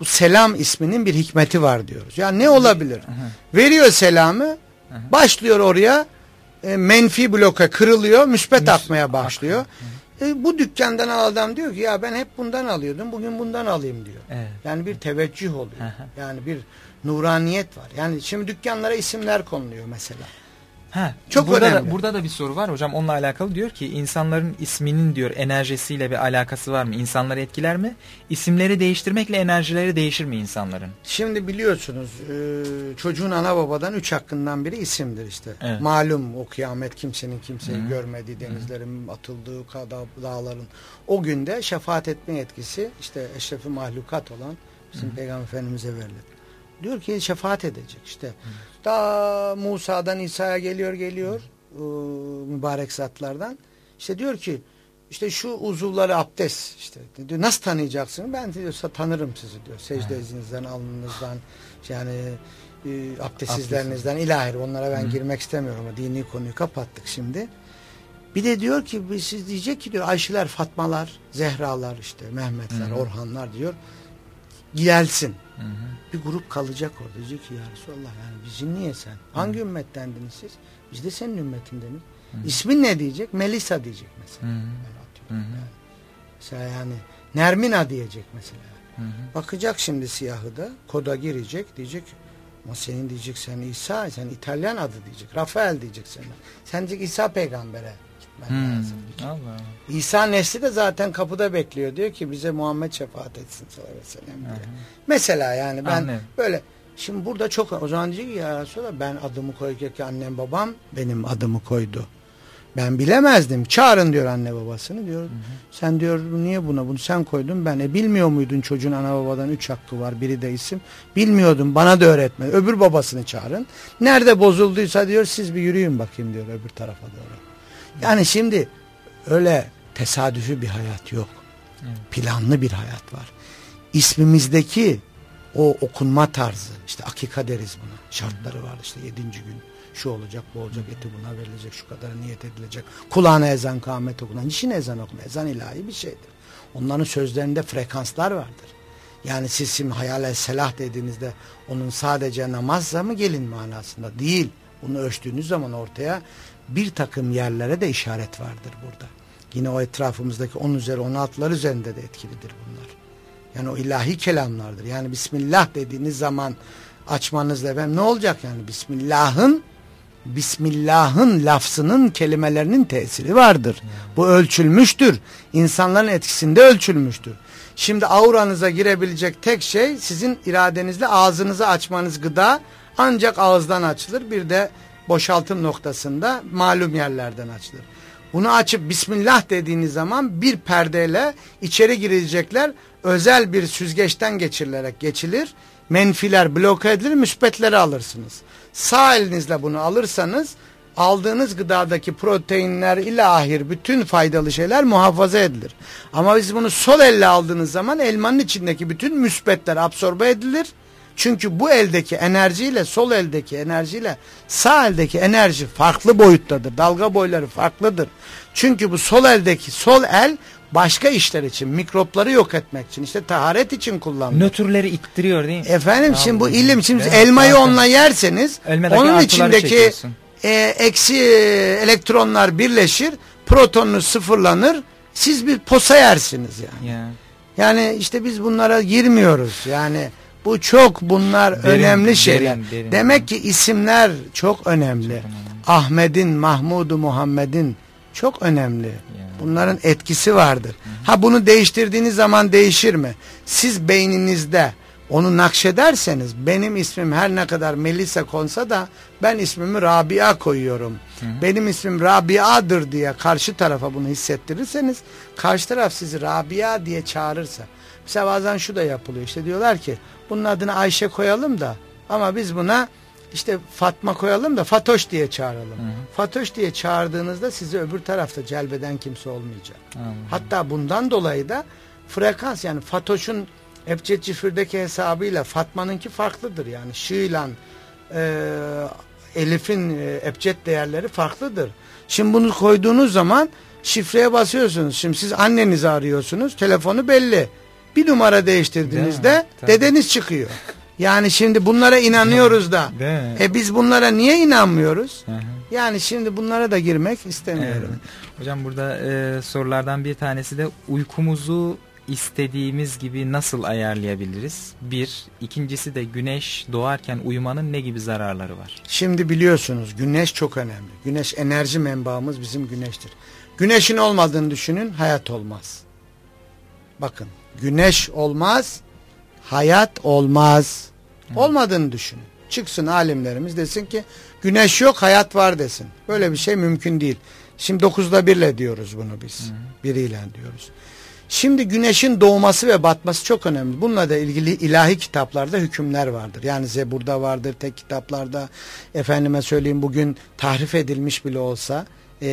Bu selam isminin bir hikmeti var diyoruz. Ya ne olabilir? Veriyor selamı, başlıyor oraya e, menfi bloka kırılıyor, müspet atmaya başlıyor. E, bu dükkandan adam diyor ki ya ben hep bundan alıyordum, bugün bundan alayım diyor. Evet. Yani bir teveccüh oluyor. Yani bir nuraniyet var. Yani şimdi dükkanlara isimler konuluyor mesela. Ha, Çok burada önemli. Da, burada da bir soru var hocam onunla alakalı diyor ki insanların isminin diyor enerjisiyle bir alakası var mı? İnsanları etkiler mi? İsimleri değiştirmekle enerjileri değişir mi insanların? Şimdi biliyorsunuz e, çocuğun ana babadan üç hakkından biri isimdir işte. Evet. Malum o kıyamet kimsenin kimseyi Hı. görmediği denizlerin atıldığı kada- dağların o günde şefaat etme yetkisi işte eşrefi mahlukat olan bizim Peygamber Efendimiz'e verilir. Diyor ki şefaat edecek işte. Da Musa'dan İsa'ya geliyor geliyor e, mübarek zatlardan. İşte diyor ki işte şu uzuvları abdest işte diyor nasıl tanıyacaksın? Ben diyorsa tanırım sizi diyor. Secde izinizden, alnınızdan yani e, abdestsizlerinizden ilahir onlara ben Hı. girmek istemiyorum ama dini konuyu kapattık şimdi. Bir de diyor ki siz diyecek ki diyor Ayşeler, Fatmalar, Zehralar işte Mehmetler, Hı. Orhanlar diyor gelsin. Hı hı. Bir grup kalacak orada. Diyecek ki ya Resulallah yani bizim niye sen? Hangi hı. ümmettendiniz siz? Biz de senin ümmetindeniz. Hı. İsmin ne diyecek? Melisa diyecek mesela. Hı hı. Ben atıyorum. Hı hı. Yani. Mesela yani Nermina diyecek mesela. Hı hı. Bakacak şimdi siyahı da koda girecek diyecek ama senin diyecek sen İsa sen İtalyan adı diyecek. Rafael diyecek sana. Sen diyecek İsa peygambere gitmen hmm. lazım. Allah. İsa nesli de zaten kapıda bekliyor. Diyor ki bize Muhammed şefaat etsin sallallahu aleyhi ve sellem diye. Mesela yani ben Anladım. böyle şimdi burada çok o zaman diyecek ki ya Resulallah ben adımı koyarken annem babam benim adımı koydu. Ben bilemezdim. Çağırın diyor anne babasını diyor. Hı hı. Sen diyor niye buna bunu sen koydun ben. E bilmiyor muydun çocuğun ana babadan üç hakkı var. Biri de isim. Bilmiyordum bana da öğretme. Öbür babasını çağırın. Nerede bozulduysa diyor siz bir yürüyün bakayım diyor öbür tarafa doğru. Yani şimdi öyle tesadüfi bir hayat yok. Evet. Planlı bir hayat var. İsmimizdeki o okunma tarzı işte akika deriz buna. Şartları var işte yedinci gün şu olacak bu olacak eti buna verilecek şu kadar niyet edilecek. Kulağına ezan kâhmet okunan. Niçin ezan okuma? Ezan ilahi bir şeydir. Onların sözlerinde frekanslar vardır. Yani siz şimdi hayal el selah dediğinizde onun sadece namazla mı gelin manasında değil. Bunu ölçtüğünüz zaman ortaya bir takım yerlere de işaret vardır burada. Yine o etrafımızdaki 10 üzeri 16'lar üzerinde de etkilidir bunlar. Yani o ilahi kelamlardır. Yani Bismillah dediğiniz zaman açmanızla efendim ne olacak yani Bismillah'ın Bismillah'ın lafzının kelimelerinin tesiri vardır. Bu ölçülmüştür. İnsanların etkisinde ölçülmüştür. Şimdi auranıza girebilecek tek şey sizin iradenizle ağzınızı açmanız gıda ancak ağızdan açılır. Bir de boşaltım noktasında malum yerlerden açılır. Bunu açıp Bismillah dediğiniz zaman bir perdeyle içeri girecekler özel bir süzgeçten geçirilerek geçilir. Menfiler bloke edilir, müsbetleri alırsınız. Sağ elinizle bunu alırsanız aldığınız gıdadaki proteinler ilahir bütün faydalı şeyler muhafaza edilir. Ama biz bunu sol elle aldığınız zaman elmanın içindeki bütün müsbetler absorbe edilir. Çünkü bu eldeki enerjiyle sol eldeki enerjiyle sağ eldeki enerji farklı boyuttadır. Dalga boyları farklıdır. Çünkü bu sol eldeki sol el başka işler için, mikropları yok etmek için, işte taharet için kullanılıyor. Nötrleri ittiriyor değil mi? Efendim tamam. şimdi bu ilim, şimdi evet, elmayı zaten. onunla yerseniz Elmedeki onun içindeki e, eksi elektronlar birleşir, protonunuz sıfırlanır, siz bir posa yersiniz yani. Yeah. Yani işte biz bunlara girmiyoruz yani. Bu çok bunlar derin, önemli şeyler. Derin, derin, Demek ki isimler çok önemli. Önemli. Ahmet'in, Mahmud'u, Muhammed'in çok önemli. Bunların etkisi vardır. Ha bunu değiştirdiğiniz zaman değişir mi? Siz beyninizde onu nakşederseniz benim ismim her ne kadar Melisa konsa da ben ismimi Rabia koyuyorum. Hı hı. Benim ismim Rabia'dır diye karşı tarafa bunu hissettirirseniz karşı taraf sizi Rabia diye çağırırsa. Mesela bazen şu da yapılıyor işte diyorlar ki bunun adını Ayşe koyalım da ama biz buna işte Fatma koyalım da Fatoş diye çağıralım. Hı hı. Fatoş diye çağırdığınızda sizi öbür tarafta celbeden kimse olmayacak. Hı hı. Hatta bundan dolayı da frekans yani Fatoş'un Ebced Cifir'deki hesabıyla Fatma'nınki farklıdır. Yani Şı'yla e, Elif'in e, Ebced değerleri farklıdır. Şimdi bunu koyduğunuz zaman şifreye basıyorsunuz. Şimdi siz annenizi arıyorsunuz. Telefonu belli. Bir numara değiştirdiğinizde dedeniz çıkıyor. Yani şimdi bunlara inanıyoruz da. E biz bunlara niye inanmıyoruz? Hı hı. Yani şimdi bunlara da girmek istemiyorum. Evet. Hocam burada e, sorulardan bir tanesi de uykumuzu istediğimiz gibi nasıl ayarlayabiliriz? Bir. ikincisi de güneş doğarken uyumanın ne gibi zararları var? Şimdi biliyorsunuz güneş çok önemli. Güneş enerji menbaımız bizim güneştir. Güneşin olmadığını düşünün hayat olmaz. Bakın güneş olmaz hayat olmaz. Olmadığını düşünün. Çıksın alimlerimiz desin ki güneş yok hayat var desin. Böyle bir şey mümkün değil. Şimdi dokuzda birle diyoruz bunu biz. Hı. Biriyle diyoruz. Şimdi güneşin doğması ve batması çok önemli. Bununla da ilgili ilahi kitaplarda hükümler vardır. Yani Zebur'da vardır, tek kitaplarda. Efendime söyleyeyim bugün tahrif edilmiş bile olsa e,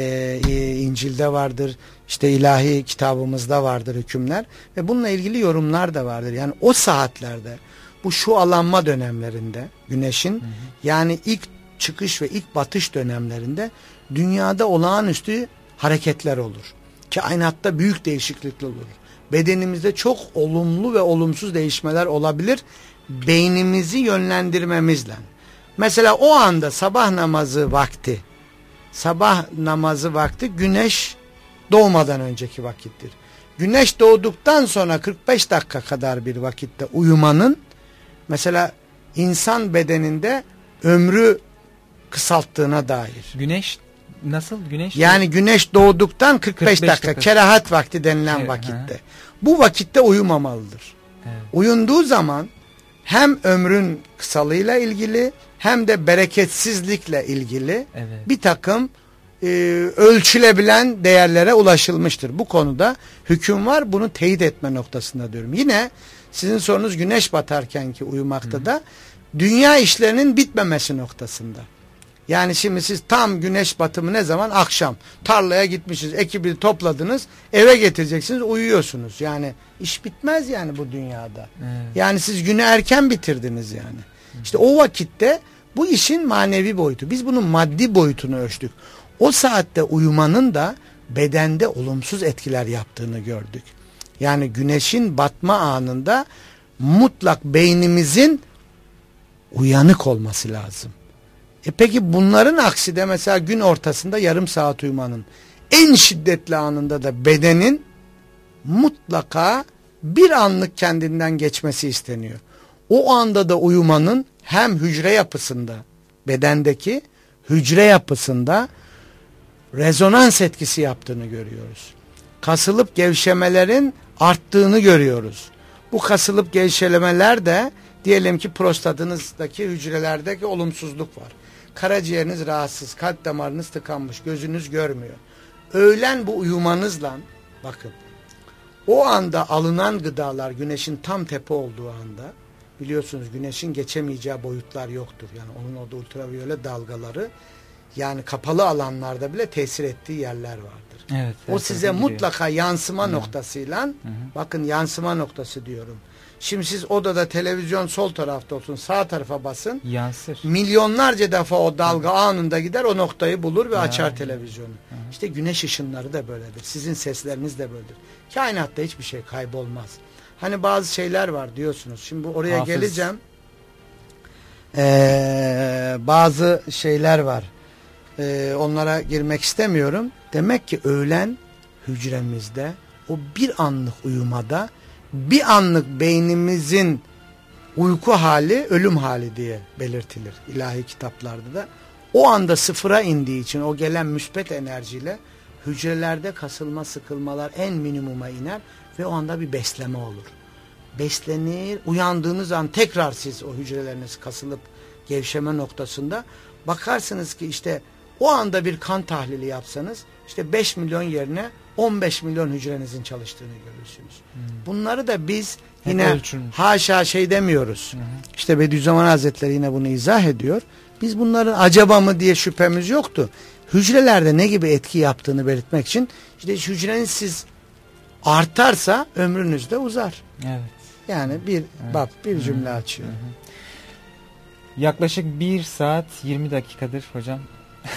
e, İncil'de vardır. işte ilahi kitabımızda vardır hükümler ve bununla ilgili yorumlar da vardır. Yani o saatlerde bu şu alanma dönemlerinde güneşin hı hı. yani ilk çıkış ve ilk batış dönemlerinde dünyada olağanüstü hareketler olur. Kainatta büyük değişiklikler olur. Bedenimizde çok olumlu ve olumsuz değişmeler olabilir. Beynimizi yönlendirmemizle. Mesela o anda sabah namazı vakti, sabah namazı vakti güneş doğmadan önceki vakittir. Güneş doğduktan sonra 45 dakika kadar bir vakitte uyumanın mesela insan bedeninde ömrü kısalttığına dair. Güneş nasıl güneş? Yani güneş doğduktan 45, 45 dakika, dakika kerahat vakti denilen evet, vakitte. He. Bu vakitte uyumamalıdır. Evet. Uyunduğu zaman hem ömrün kısalığıyla ilgili hem de bereketsizlikle ilgili evet. bir takım e, ölçülebilen değerlere ulaşılmıştır. Bu konuda hüküm var bunu teyit etme noktasında diyorum. Yine sizin sorunuz güneş batarken ki uyumakta Hı. da dünya işlerinin bitmemesi noktasında. Yani şimdi siz tam güneş batımı ne zaman? Akşam. Tarlaya gitmişiz, ekibi topladınız, eve getireceksiniz, uyuyorsunuz. Yani iş bitmez yani bu dünyada. Evet. Yani siz günü erken bitirdiniz yani. İşte o vakitte bu işin manevi boyutu. Biz bunun maddi boyutunu ölçtük. O saatte uyumanın da bedende olumsuz etkiler yaptığını gördük. Yani güneşin batma anında mutlak beynimizin uyanık olması lazım. E peki bunların aksi de mesela gün ortasında yarım saat uyumanın en şiddetli anında da bedenin mutlaka bir anlık kendinden geçmesi isteniyor. O anda da uyumanın hem hücre yapısında bedendeki hücre yapısında rezonans etkisi yaptığını görüyoruz. Kasılıp gevşemelerin arttığını görüyoruz. Bu kasılıp gevşemeler de diyelim ki prostatınızdaki hücrelerdeki olumsuzluk var. Karaciğeriniz rahatsız, kalp damarınız tıkanmış, gözünüz görmüyor. Öğlen bu uyumanızla bakın o anda alınan gıdalar güneşin tam tepe olduğu anda biliyorsunuz güneşin geçemeyeceği boyutlar yoktur. Yani onun orada ultraviyole dalgaları yani kapalı alanlarda bile tesir ettiği yerler vardır. Evet, o size mutlaka yansıma Hı. noktasıyla Hı. bakın yansıma noktası diyorum. Şimdi siz odada televizyon sol tarafta olsun sağ tarafa basın. Yansır. Milyonlarca defa o dalga Hı. anında gider o noktayı bulur ve ya. açar televizyonu. Hı. İşte güneş ışınları da böyledir. Sizin sesleriniz de böyledir. Kainatta hiçbir şey kaybolmaz. Hani bazı şeyler var diyorsunuz. Şimdi bu oraya Hafız. geleceğim. Ee, bazı şeyler var. Ee, onlara girmek istemiyorum. Demek ki öğlen hücremizde o bir anlık uyumada bir anlık beynimizin uyku hali ölüm hali diye belirtilir ilahi kitaplarda da. O anda sıfıra indiği için o gelen müspet enerjiyle hücrelerde kasılma sıkılmalar en minimuma iner ve o anda bir besleme olur. Beslenir, uyandığınız an tekrar siz o hücreleriniz kasılıp gevşeme noktasında bakarsınız ki işte o anda bir kan tahlili yapsanız işte 5 milyon yerine 15 milyon hücrenizin çalıştığını görürsünüz. Hmm. Bunları da biz yine haşa şey demiyoruz. Hmm. İşte Bediüzzaman Hazretleri yine bunu izah ediyor. Biz bunların acaba mı diye şüphemiz yoktu. Hücrelerde ne gibi etki yaptığını belirtmek için işte hücreniz siz artarsa ömrünüz de uzar. Evet. Yani bir evet. bab bir cümle açıyor. Hı hı. Yaklaşık bir saat 20 dakikadır hocam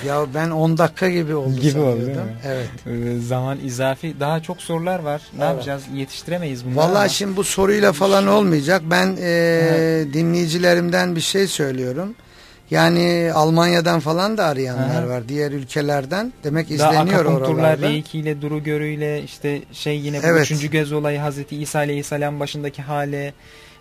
ya ben 10 dakika gibi oldu gibi sanıyordum. Oldu, evet. Ee, zaman izafi. Daha çok sorular var. Ne evet. yapacağız? Yetiştiremeyiz bunları. Vallahi ama. şimdi bu soruyla falan olmayacak. Ben e, evet. dinleyicilerimden bir şey söylüyorum. Yani Almanya'dan falan da arayanlar Aha. var. Diğer ülkelerden. Demek izleniyor Daha oralarda. Reiki ile Duru Görü'yle işte şey yine bu evet. üçüncü göz olayı Hazreti İsa Aleyhisselam başındaki hale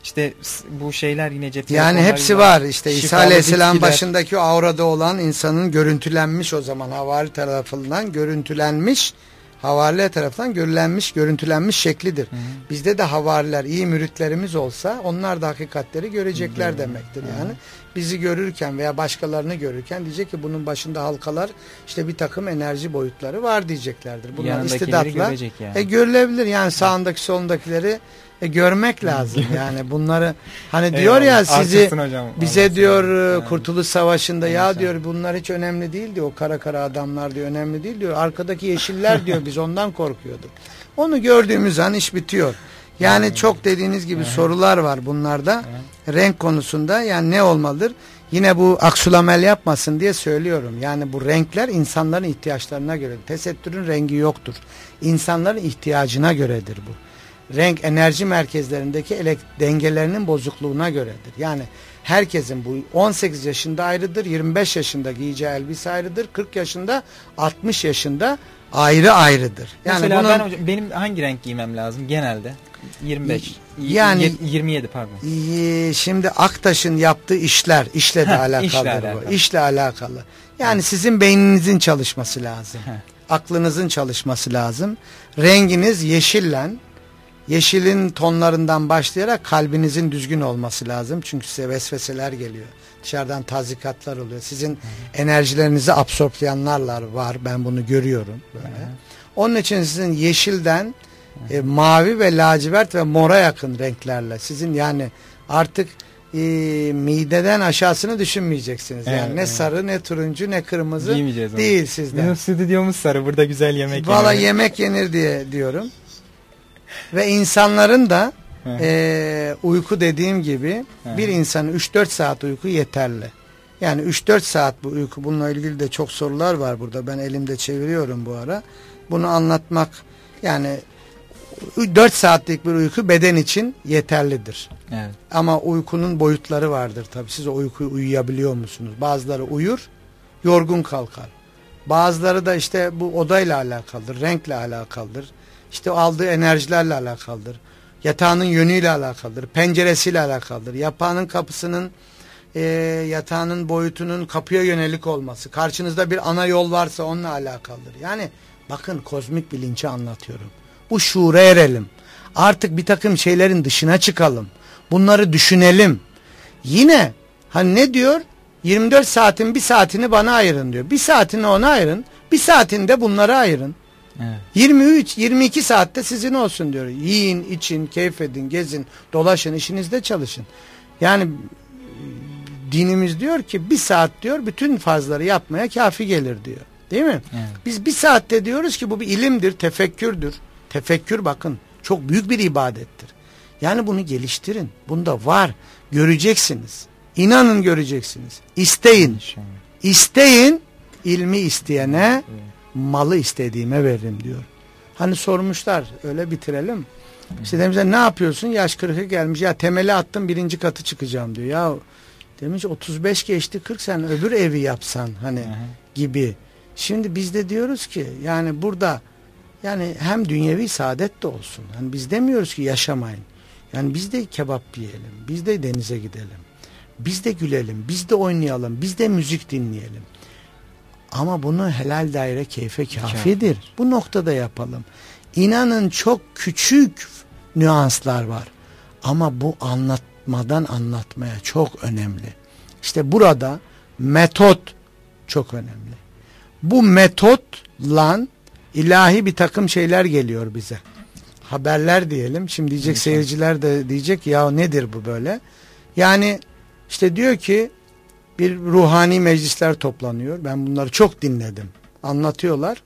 işte bu şeyler yine cep Yani hepsi var. İşte İsa Aleyhisselam başındaki aurada olan insanın görüntülenmiş o zaman havari tarafından görüntülenmiş havariler tarafından görülenmiş, görüntülenmiş şeklidir. Hı hı. Bizde de havariler, iyi müritlerimiz olsa onlar da hakikatleri görecekler hı hı. demektir yani. Hı hı. Bizi görürken veya başkalarını görürken diyecek ki bunun başında halkalar işte bir takım enerji boyutları var diyeceklerdir. Bunlar istidafla yani. e, görülebilir yani sağındaki solundakileri E, görmek lazım yani bunları hani diyor ya sizi hocam, bize diyor e, yani. Kurtuluş Savaşı'nda ya diyor bunlar hiç önemli değil diyor o kara kara adamlar diyor önemli değil diyor arkadaki yeşiller diyor biz ondan korkuyorduk. Onu gördüğümüz an iş bitiyor. Yani çok dediğiniz gibi sorular var bunlarda. Renk konusunda yani ne olmalıdır? Yine bu aksulamel yapmasın diye söylüyorum. Yani bu renkler insanların ihtiyaçlarına göre. Tesettürün rengi yoktur. İnsanların ihtiyacına göredir bu. Renk enerji merkezlerindeki dengelerinin bozukluğuna göredir. Yani herkesin bu 18 yaşında ayrıdır, 25 yaşında giyeceği elbise ayrıdır, 40 yaşında, 60 yaşında ayrı ayrıdır. Yani Mesela bunun, ben hocam, benim hangi renk giymem lazım genelde? 25. Yani 27 pardon. Şimdi Aktaş'ın yaptığı işler, işle de alakalı işle bu. İşle alakalı. Yani sizin beyninizin çalışması lazım. Aklınızın çalışması lazım. Renginiz yeşille yeşilin tonlarından başlayarak kalbinizin düzgün olması lazım. Çünkü size vesveseler geliyor. Dışarıdan tazikatlar oluyor. Sizin Hı. enerjilerinizi absorplayanlarlar var. Ben bunu görüyorum böyle. Hı. Onun için sizin yeşilden e, mavi ve lacivert ve mora yakın renklerle sizin yani artık e, mideden aşağısını düşünmeyeceksiniz. Evet, yani ne evet. sarı ne turuncu ne kırmızı değil sizden. Bizim stüdyomuz sarı burada güzel yemek Valla yemek yenir diye diyorum. ve insanların da e, uyku dediğim gibi bir insanın 3-4 saat uyku yeterli. Yani 3-4 saat bu uyku bununla ilgili de çok sorular var burada. Ben elimde çeviriyorum bu ara. Bunu anlatmak yani 4 saatlik bir uyku beden için yeterlidir. Evet. Ama uykunun boyutları vardır tabii. Siz o uykuyu uyuyabiliyor musunuz? Bazıları uyur, yorgun kalkar. Bazıları da işte bu odayla alakalıdır, renkle alakalıdır. İşte aldığı enerjilerle alakalıdır. Yatağının yönüyle alakalıdır, penceresiyle alakalıdır. Yatağının kapısının e, yatağının boyutunun kapıya yönelik olması. Karşınızda bir ana yol varsa onunla alakalıdır. Yani bakın kozmik bilinci anlatıyorum. Bu şuura erelim. Artık bir takım şeylerin dışına çıkalım. Bunları düşünelim. Yine hani ne diyor? 24 saatin bir saatini bana ayırın diyor. Bir saatini ona ayırın. Bir saatini de bunlara ayırın. Evet. 23, 22 saatte sizin olsun diyor. Yiyin, için, keyif edin, gezin, dolaşın, işinizde çalışın. Yani dinimiz diyor ki bir saat diyor bütün fazları yapmaya kafi gelir diyor. Değil mi? Evet. Biz bir saatte diyoruz ki bu bir ilimdir, tefekkürdür. Tefekkür bakın çok büyük bir ibadettir. Yani bunu geliştirin. Bunda var. Göreceksiniz. İnanın göreceksiniz. İsteyin. İsteyin. ilmi isteyene malı istediğime veririm diyor. Hani sormuşlar öyle bitirelim. İşte demişler ne yapıyorsun? Yaş 40'a gelmiş. Ya temeli attım birinci katı çıkacağım diyor. Ya demiş 35 geçti 40 sen öbür evi yapsan hani gibi. Şimdi biz de diyoruz ki yani burada yani hem dünyevi saadet de olsun. Yani biz demiyoruz ki yaşamayın. Yani biz de kebap yiyelim. Biz de denize gidelim. Biz de gülelim. Biz de oynayalım. Biz de müzik dinleyelim. Ama bunu helal daire keyfe kafidir. Bu noktada yapalım. İnanın çok küçük nüanslar var. Ama bu anlatmadan anlatmaya çok önemli. İşte burada metot çok önemli. Bu metotla ilahi bir takım şeyler geliyor bize. Haberler diyelim. Şimdi diyecek seyirciler de diyecek ya nedir bu böyle? Yani işte diyor ki bir ruhani meclisler toplanıyor. Ben bunları çok dinledim. Anlatıyorlar.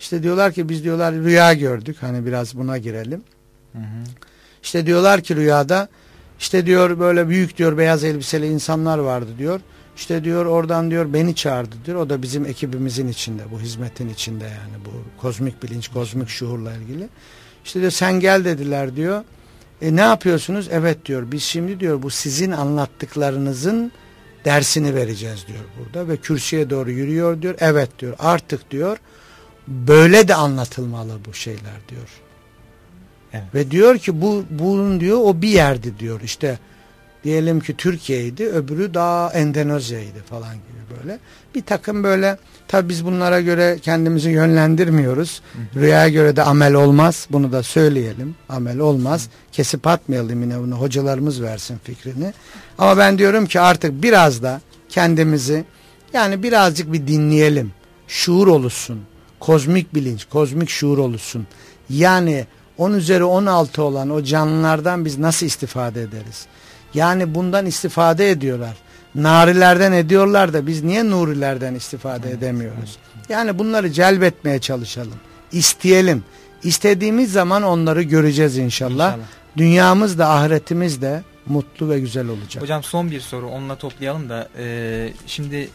İşte diyorlar ki biz diyorlar rüya gördük. Hani biraz buna girelim. Hı hı. İşte diyorlar ki rüyada işte diyor böyle büyük diyor beyaz elbiseli insanlar vardı diyor. İşte diyor oradan diyor beni çağırdı diyor. O da bizim ekibimizin içinde bu hizmetin içinde yani bu kozmik bilinç, kozmik şuurla ilgili. İşte diyor sen gel dediler diyor. E ne yapıyorsunuz? Evet diyor biz şimdi diyor bu sizin anlattıklarınızın dersini vereceğiz diyor burada ve kürsüye doğru yürüyor diyor. Evet diyor artık diyor böyle de anlatılmalı bu şeyler diyor. Evet. Ve diyor ki bu bunun diyor o bir yerdi diyor işte diyelim ki Türkiye'ydi öbürü daha Endonezya'ydı falan gibi böyle. Bir takım böyle tabi biz bunlara göre kendimizi yönlendirmiyoruz. Hı hı. Rüyaya göre de amel olmaz. Bunu da söyleyelim. Amel olmaz. Hı. Kesip atmayalım yine bunu. Hocalarımız versin fikrini. Ama ben diyorum ki artık biraz da kendimizi yani birazcık bir dinleyelim. Şuur oluşsun. Kozmik bilinç, kozmik şuur oluşsun. Yani 10 üzeri 16 olan o canlılardan biz nasıl istifade ederiz? Yani bundan istifade ediyorlar. Narilerden ediyorlar da biz niye nurilerden istifade edemiyoruz? Yani bunları celbetmeye çalışalım. İsteyelim. İstediğimiz zaman onları göreceğiz inşallah. inşallah. Dünyamız da ahiretimiz de mutlu ve güzel olacak. Hocam son bir soru onunla toplayalım da e, şimdi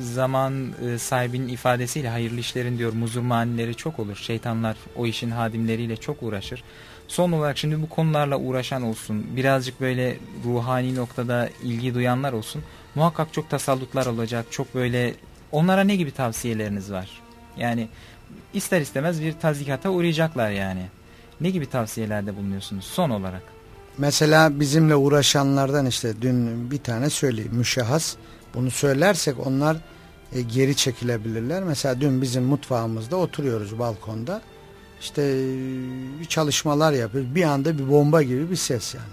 zaman e, sahibinin ifadesiyle hayırlı işlerin diyor muzurmanileri çok olur. Şeytanlar o işin hadimleriyle çok uğraşır. Son olarak şimdi bu konularla uğraşan olsun birazcık böyle ruhani noktada ilgi duyanlar olsun. Muhakkak çok tasallutlar olacak çok böyle onlara ne gibi tavsiyeleriniz var? Yani ister istemez bir tazikata uğrayacaklar yani. Ne gibi tavsiyelerde bulunuyorsunuz son olarak? Mesela bizimle uğraşanlardan işte dün bir tane söyleyeyim müşahhas. Bunu söylersek onlar e, geri çekilebilirler. Mesela dün bizim mutfağımızda oturuyoruz balkonda. İşte çalışmalar yapıyoruz. Bir anda bir bomba gibi bir ses yani.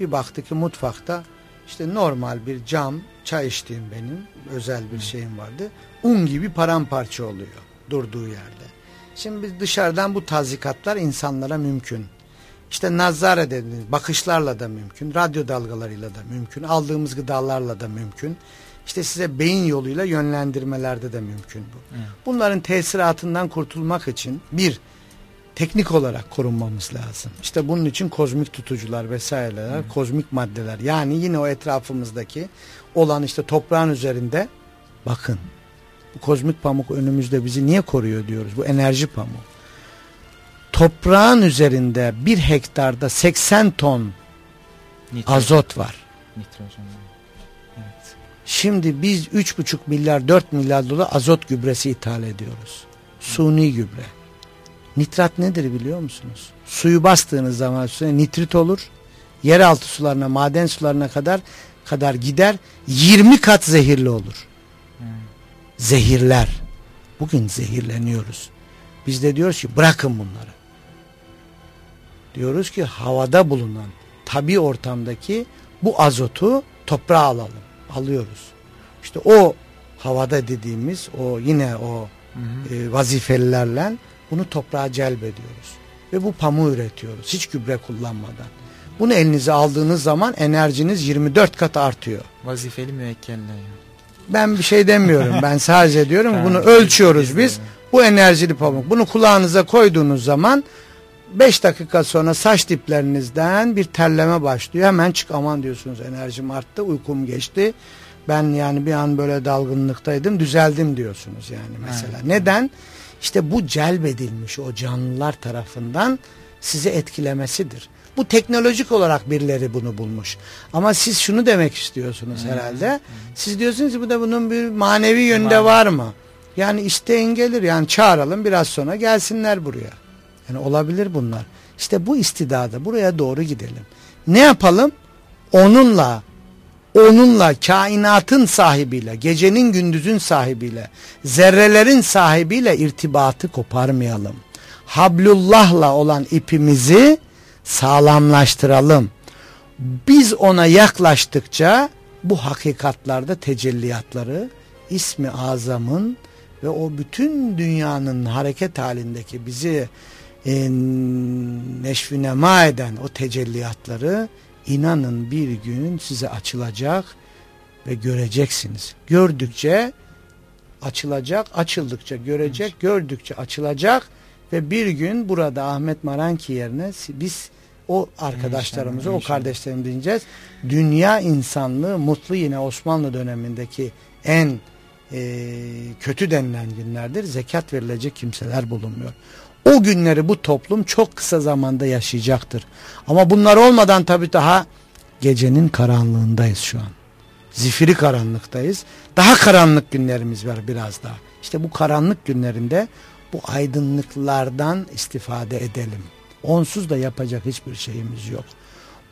Bir baktık ki mutfakta işte normal bir cam çay içtiğim benim özel bir şeyim vardı. Un gibi paramparça oluyor durduğu yerde. Şimdi biz dışarıdan bu tazikatlar insanlara mümkün. İşte nazare dediğimiz bakışlarla da mümkün, radyo dalgalarıyla da mümkün, aldığımız gıdalarla da mümkün. İşte size beyin yoluyla yönlendirmelerde de mümkün bu. Evet. Bunların tesiratından kurtulmak için bir, teknik olarak korunmamız lazım. İşte bunun için kozmik tutucular vesaireler, evet. kozmik maddeler. Yani yine o etrafımızdaki olan işte toprağın üzerinde bakın bu kozmik pamuk önümüzde bizi niye koruyor diyoruz. Bu enerji pamuğu toprağın üzerinde bir hektarda 80 ton Nitrojen. azot var. Nitrojen. Evet. Şimdi biz 3,5 milyar 4 milyar dolar azot gübresi ithal ediyoruz. Suni gübre. Nitrat nedir biliyor musunuz? Suyu bastığınız zaman üstüne nitrit olur. Yeraltı sularına, maden sularına kadar kadar gider. 20 kat zehirli olur. Hmm. Zehirler. Bugün zehirleniyoruz. Biz de diyoruz ki bırakın bunları diyoruz ki havada bulunan tabi ortamdaki bu azotu toprağa alalım. Alıyoruz. İşte o havada dediğimiz o yine o hı hı. E, vazifelilerle bunu toprağa celbediyoruz. Ve bu pamuğu üretiyoruz. Hiç gübre kullanmadan. Bunu elinize aldığınız zaman enerjiniz 24 kat artıyor. Vazifeli müekkeller. Ben bir şey demiyorum. ben sadece diyorum bunu ölçüyoruz biz. Bu enerjili pamuk. Bunu kulağınıza koyduğunuz zaman 5 dakika sonra saç diplerinizden bir terleme başlıyor. Hemen çık aman diyorsunuz enerjim arttı uykum geçti. Ben yani bir an böyle dalgınlıktaydım düzeldim diyorsunuz yani mesela. Evet. Neden? İşte bu celbedilmiş o canlılar tarafından sizi etkilemesidir. Bu teknolojik olarak birileri bunu bulmuş. Ama siz şunu demek istiyorsunuz hmm. herhalde. Siz diyorsunuz ki bu da bunun bir manevi yönde var mı? Yani isteyin gelir yani çağıralım biraz sonra gelsinler buraya. Yani olabilir bunlar. İşte bu istidada buraya doğru gidelim. Ne yapalım? Onunla onunla kainatın sahibiyle, gecenin gündüzün sahibiyle, zerrelerin sahibiyle irtibatı koparmayalım. Hablullah'la olan ipimizi sağlamlaştıralım. Biz ona yaklaştıkça bu hakikatlarda tecelliyatları ismi azamın ve o bütün dünyanın hareket halindeki bizi e, neşvi nema eden o tecelliyatları inanın bir gün size açılacak ve göreceksiniz. Gördükçe açılacak, açıldıkça görecek, gördükçe açılacak ve bir gün burada Ahmet Maranki yerine biz o arkadaşlarımızı, o kardeşlerimizi dinleyeceğiz. Dünya insanlığı mutlu yine Osmanlı dönemindeki en e, kötü denilen günlerdir. Zekat verilecek kimseler bulunmuyor. O günleri bu toplum çok kısa zamanda yaşayacaktır. Ama bunlar olmadan tabii daha gecenin karanlığındayız şu an. Zifiri karanlıktayız. Daha karanlık günlerimiz var biraz daha. İşte bu karanlık günlerinde bu aydınlıklardan istifade edelim. Onsuz da yapacak hiçbir şeyimiz yok.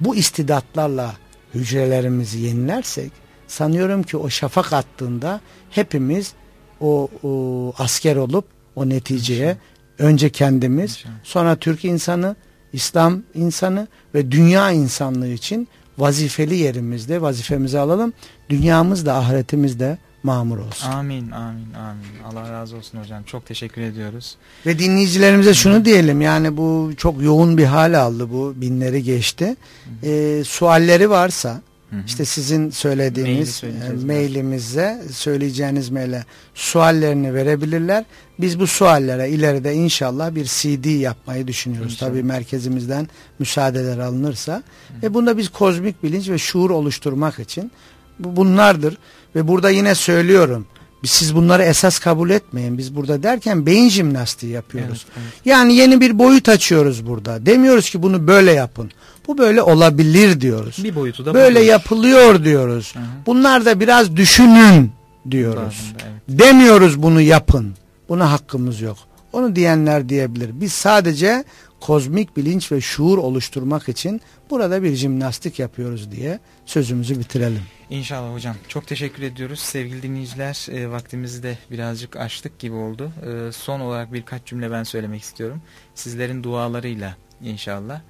Bu istidatlarla hücrelerimizi yenilersek sanıyorum ki o şafak attığında hepimiz o, o asker olup o neticeye Önce kendimiz, sonra Türk insanı, İslam insanı ve dünya insanlığı için vazifeli yerimizde vazifemizi alalım. Dünyamız da ahiretimiz de mamur olsun. Amin, amin, amin. Allah razı olsun hocam. Çok teşekkür ediyoruz. Ve dinleyicilerimize şunu diyelim yani bu çok yoğun bir hal aldı bu binleri geçti. E, sualleri varsa İşte sizin söylediğiniz e, mailimize söyleyeceğiniz maile suallerini verebilirler. Biz bu suallere ileride inşallah bir CD yapmayı düşünüyoruz. İnşallah. Tabii merkezimizden müsaadeler alınırsa. Hı. Ve bunda biz kozmik bilinç ve şuur oluşturmak için bu bunlardır. Ve burada yine söylüyorum. Siz bunları esas kabul etmeyin. Biz burada derken beyin jimnastiği yapıyoruz. Evet, evet. Yani yeni bir boyut açıyoruz burada. Demiyoruz ki bunu böyle yapın. Bu böyle olabilir diyoruz. Bir boyutu da böyle yapılıyor diyoruz. Hı hı. Bunlar da biraz düşünün diyoruz. evet. Demiyoruz bunu yapın. Buna hakkımız yok. Onu diyenler diyebilir. Biz sadece kozmik bilinç ve şuur oluşturmak için burada bir jimnastik yapıyoruz diye sözümüzü bitirelim. İnşallah hocam. Çok teşekkür ediyoruz. Sevgili dinleyiciler e, vaktimizi de birazcık açtık gibi oldu. E, son olarak birkaç cümle ben söylemek istiyorum. Sizlerin dualarıyla inşallah.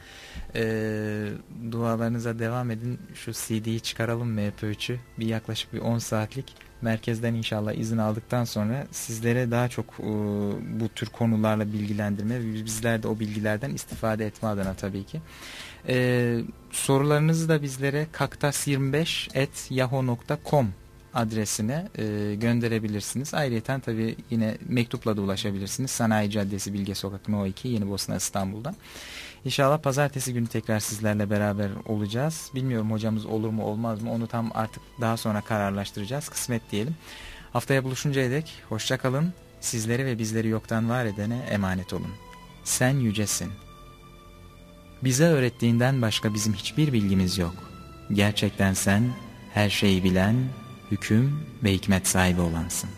E, dualarınıza devam edin. Şu CD'yi çıkaralım MP3'ü. Bir yaklaşık bir 10 saatlik merkezden inşallah izin aldıktan sonra sizlere daha çok e, bu tür konularla bilgilendirme ve bizler de o bilgilerden istifade etme adına tabii ki. E, sorularınızı da bizlere kaktas25.yahoo.com adresine e, gönderebilirsiniz. Ayrıca tabii yine mektupla da ulaşabilirsiniz. Sanayi Caddesi Bilge Sokak No 2 Yeni Bosna İstanbul'da. İnşallah pazartesi günü tekrar sizlerle beraber olacağız. Bilmiyorum hocamız olur mu olmaz mı onu tam artık daha sonra kararlaştıracağız. Kısmet diyelim. Haftaya buluşuncaya dek hoşçakalın. Sizleri ve bizleri yoktan var edene emanet olun. Sen yücesin. Bize öğrettiğinden başka bizim hiçbir bilgimiz yok. Gerçekten sen her şeyi bilen, hüküm ve hikmet sahibi olansın.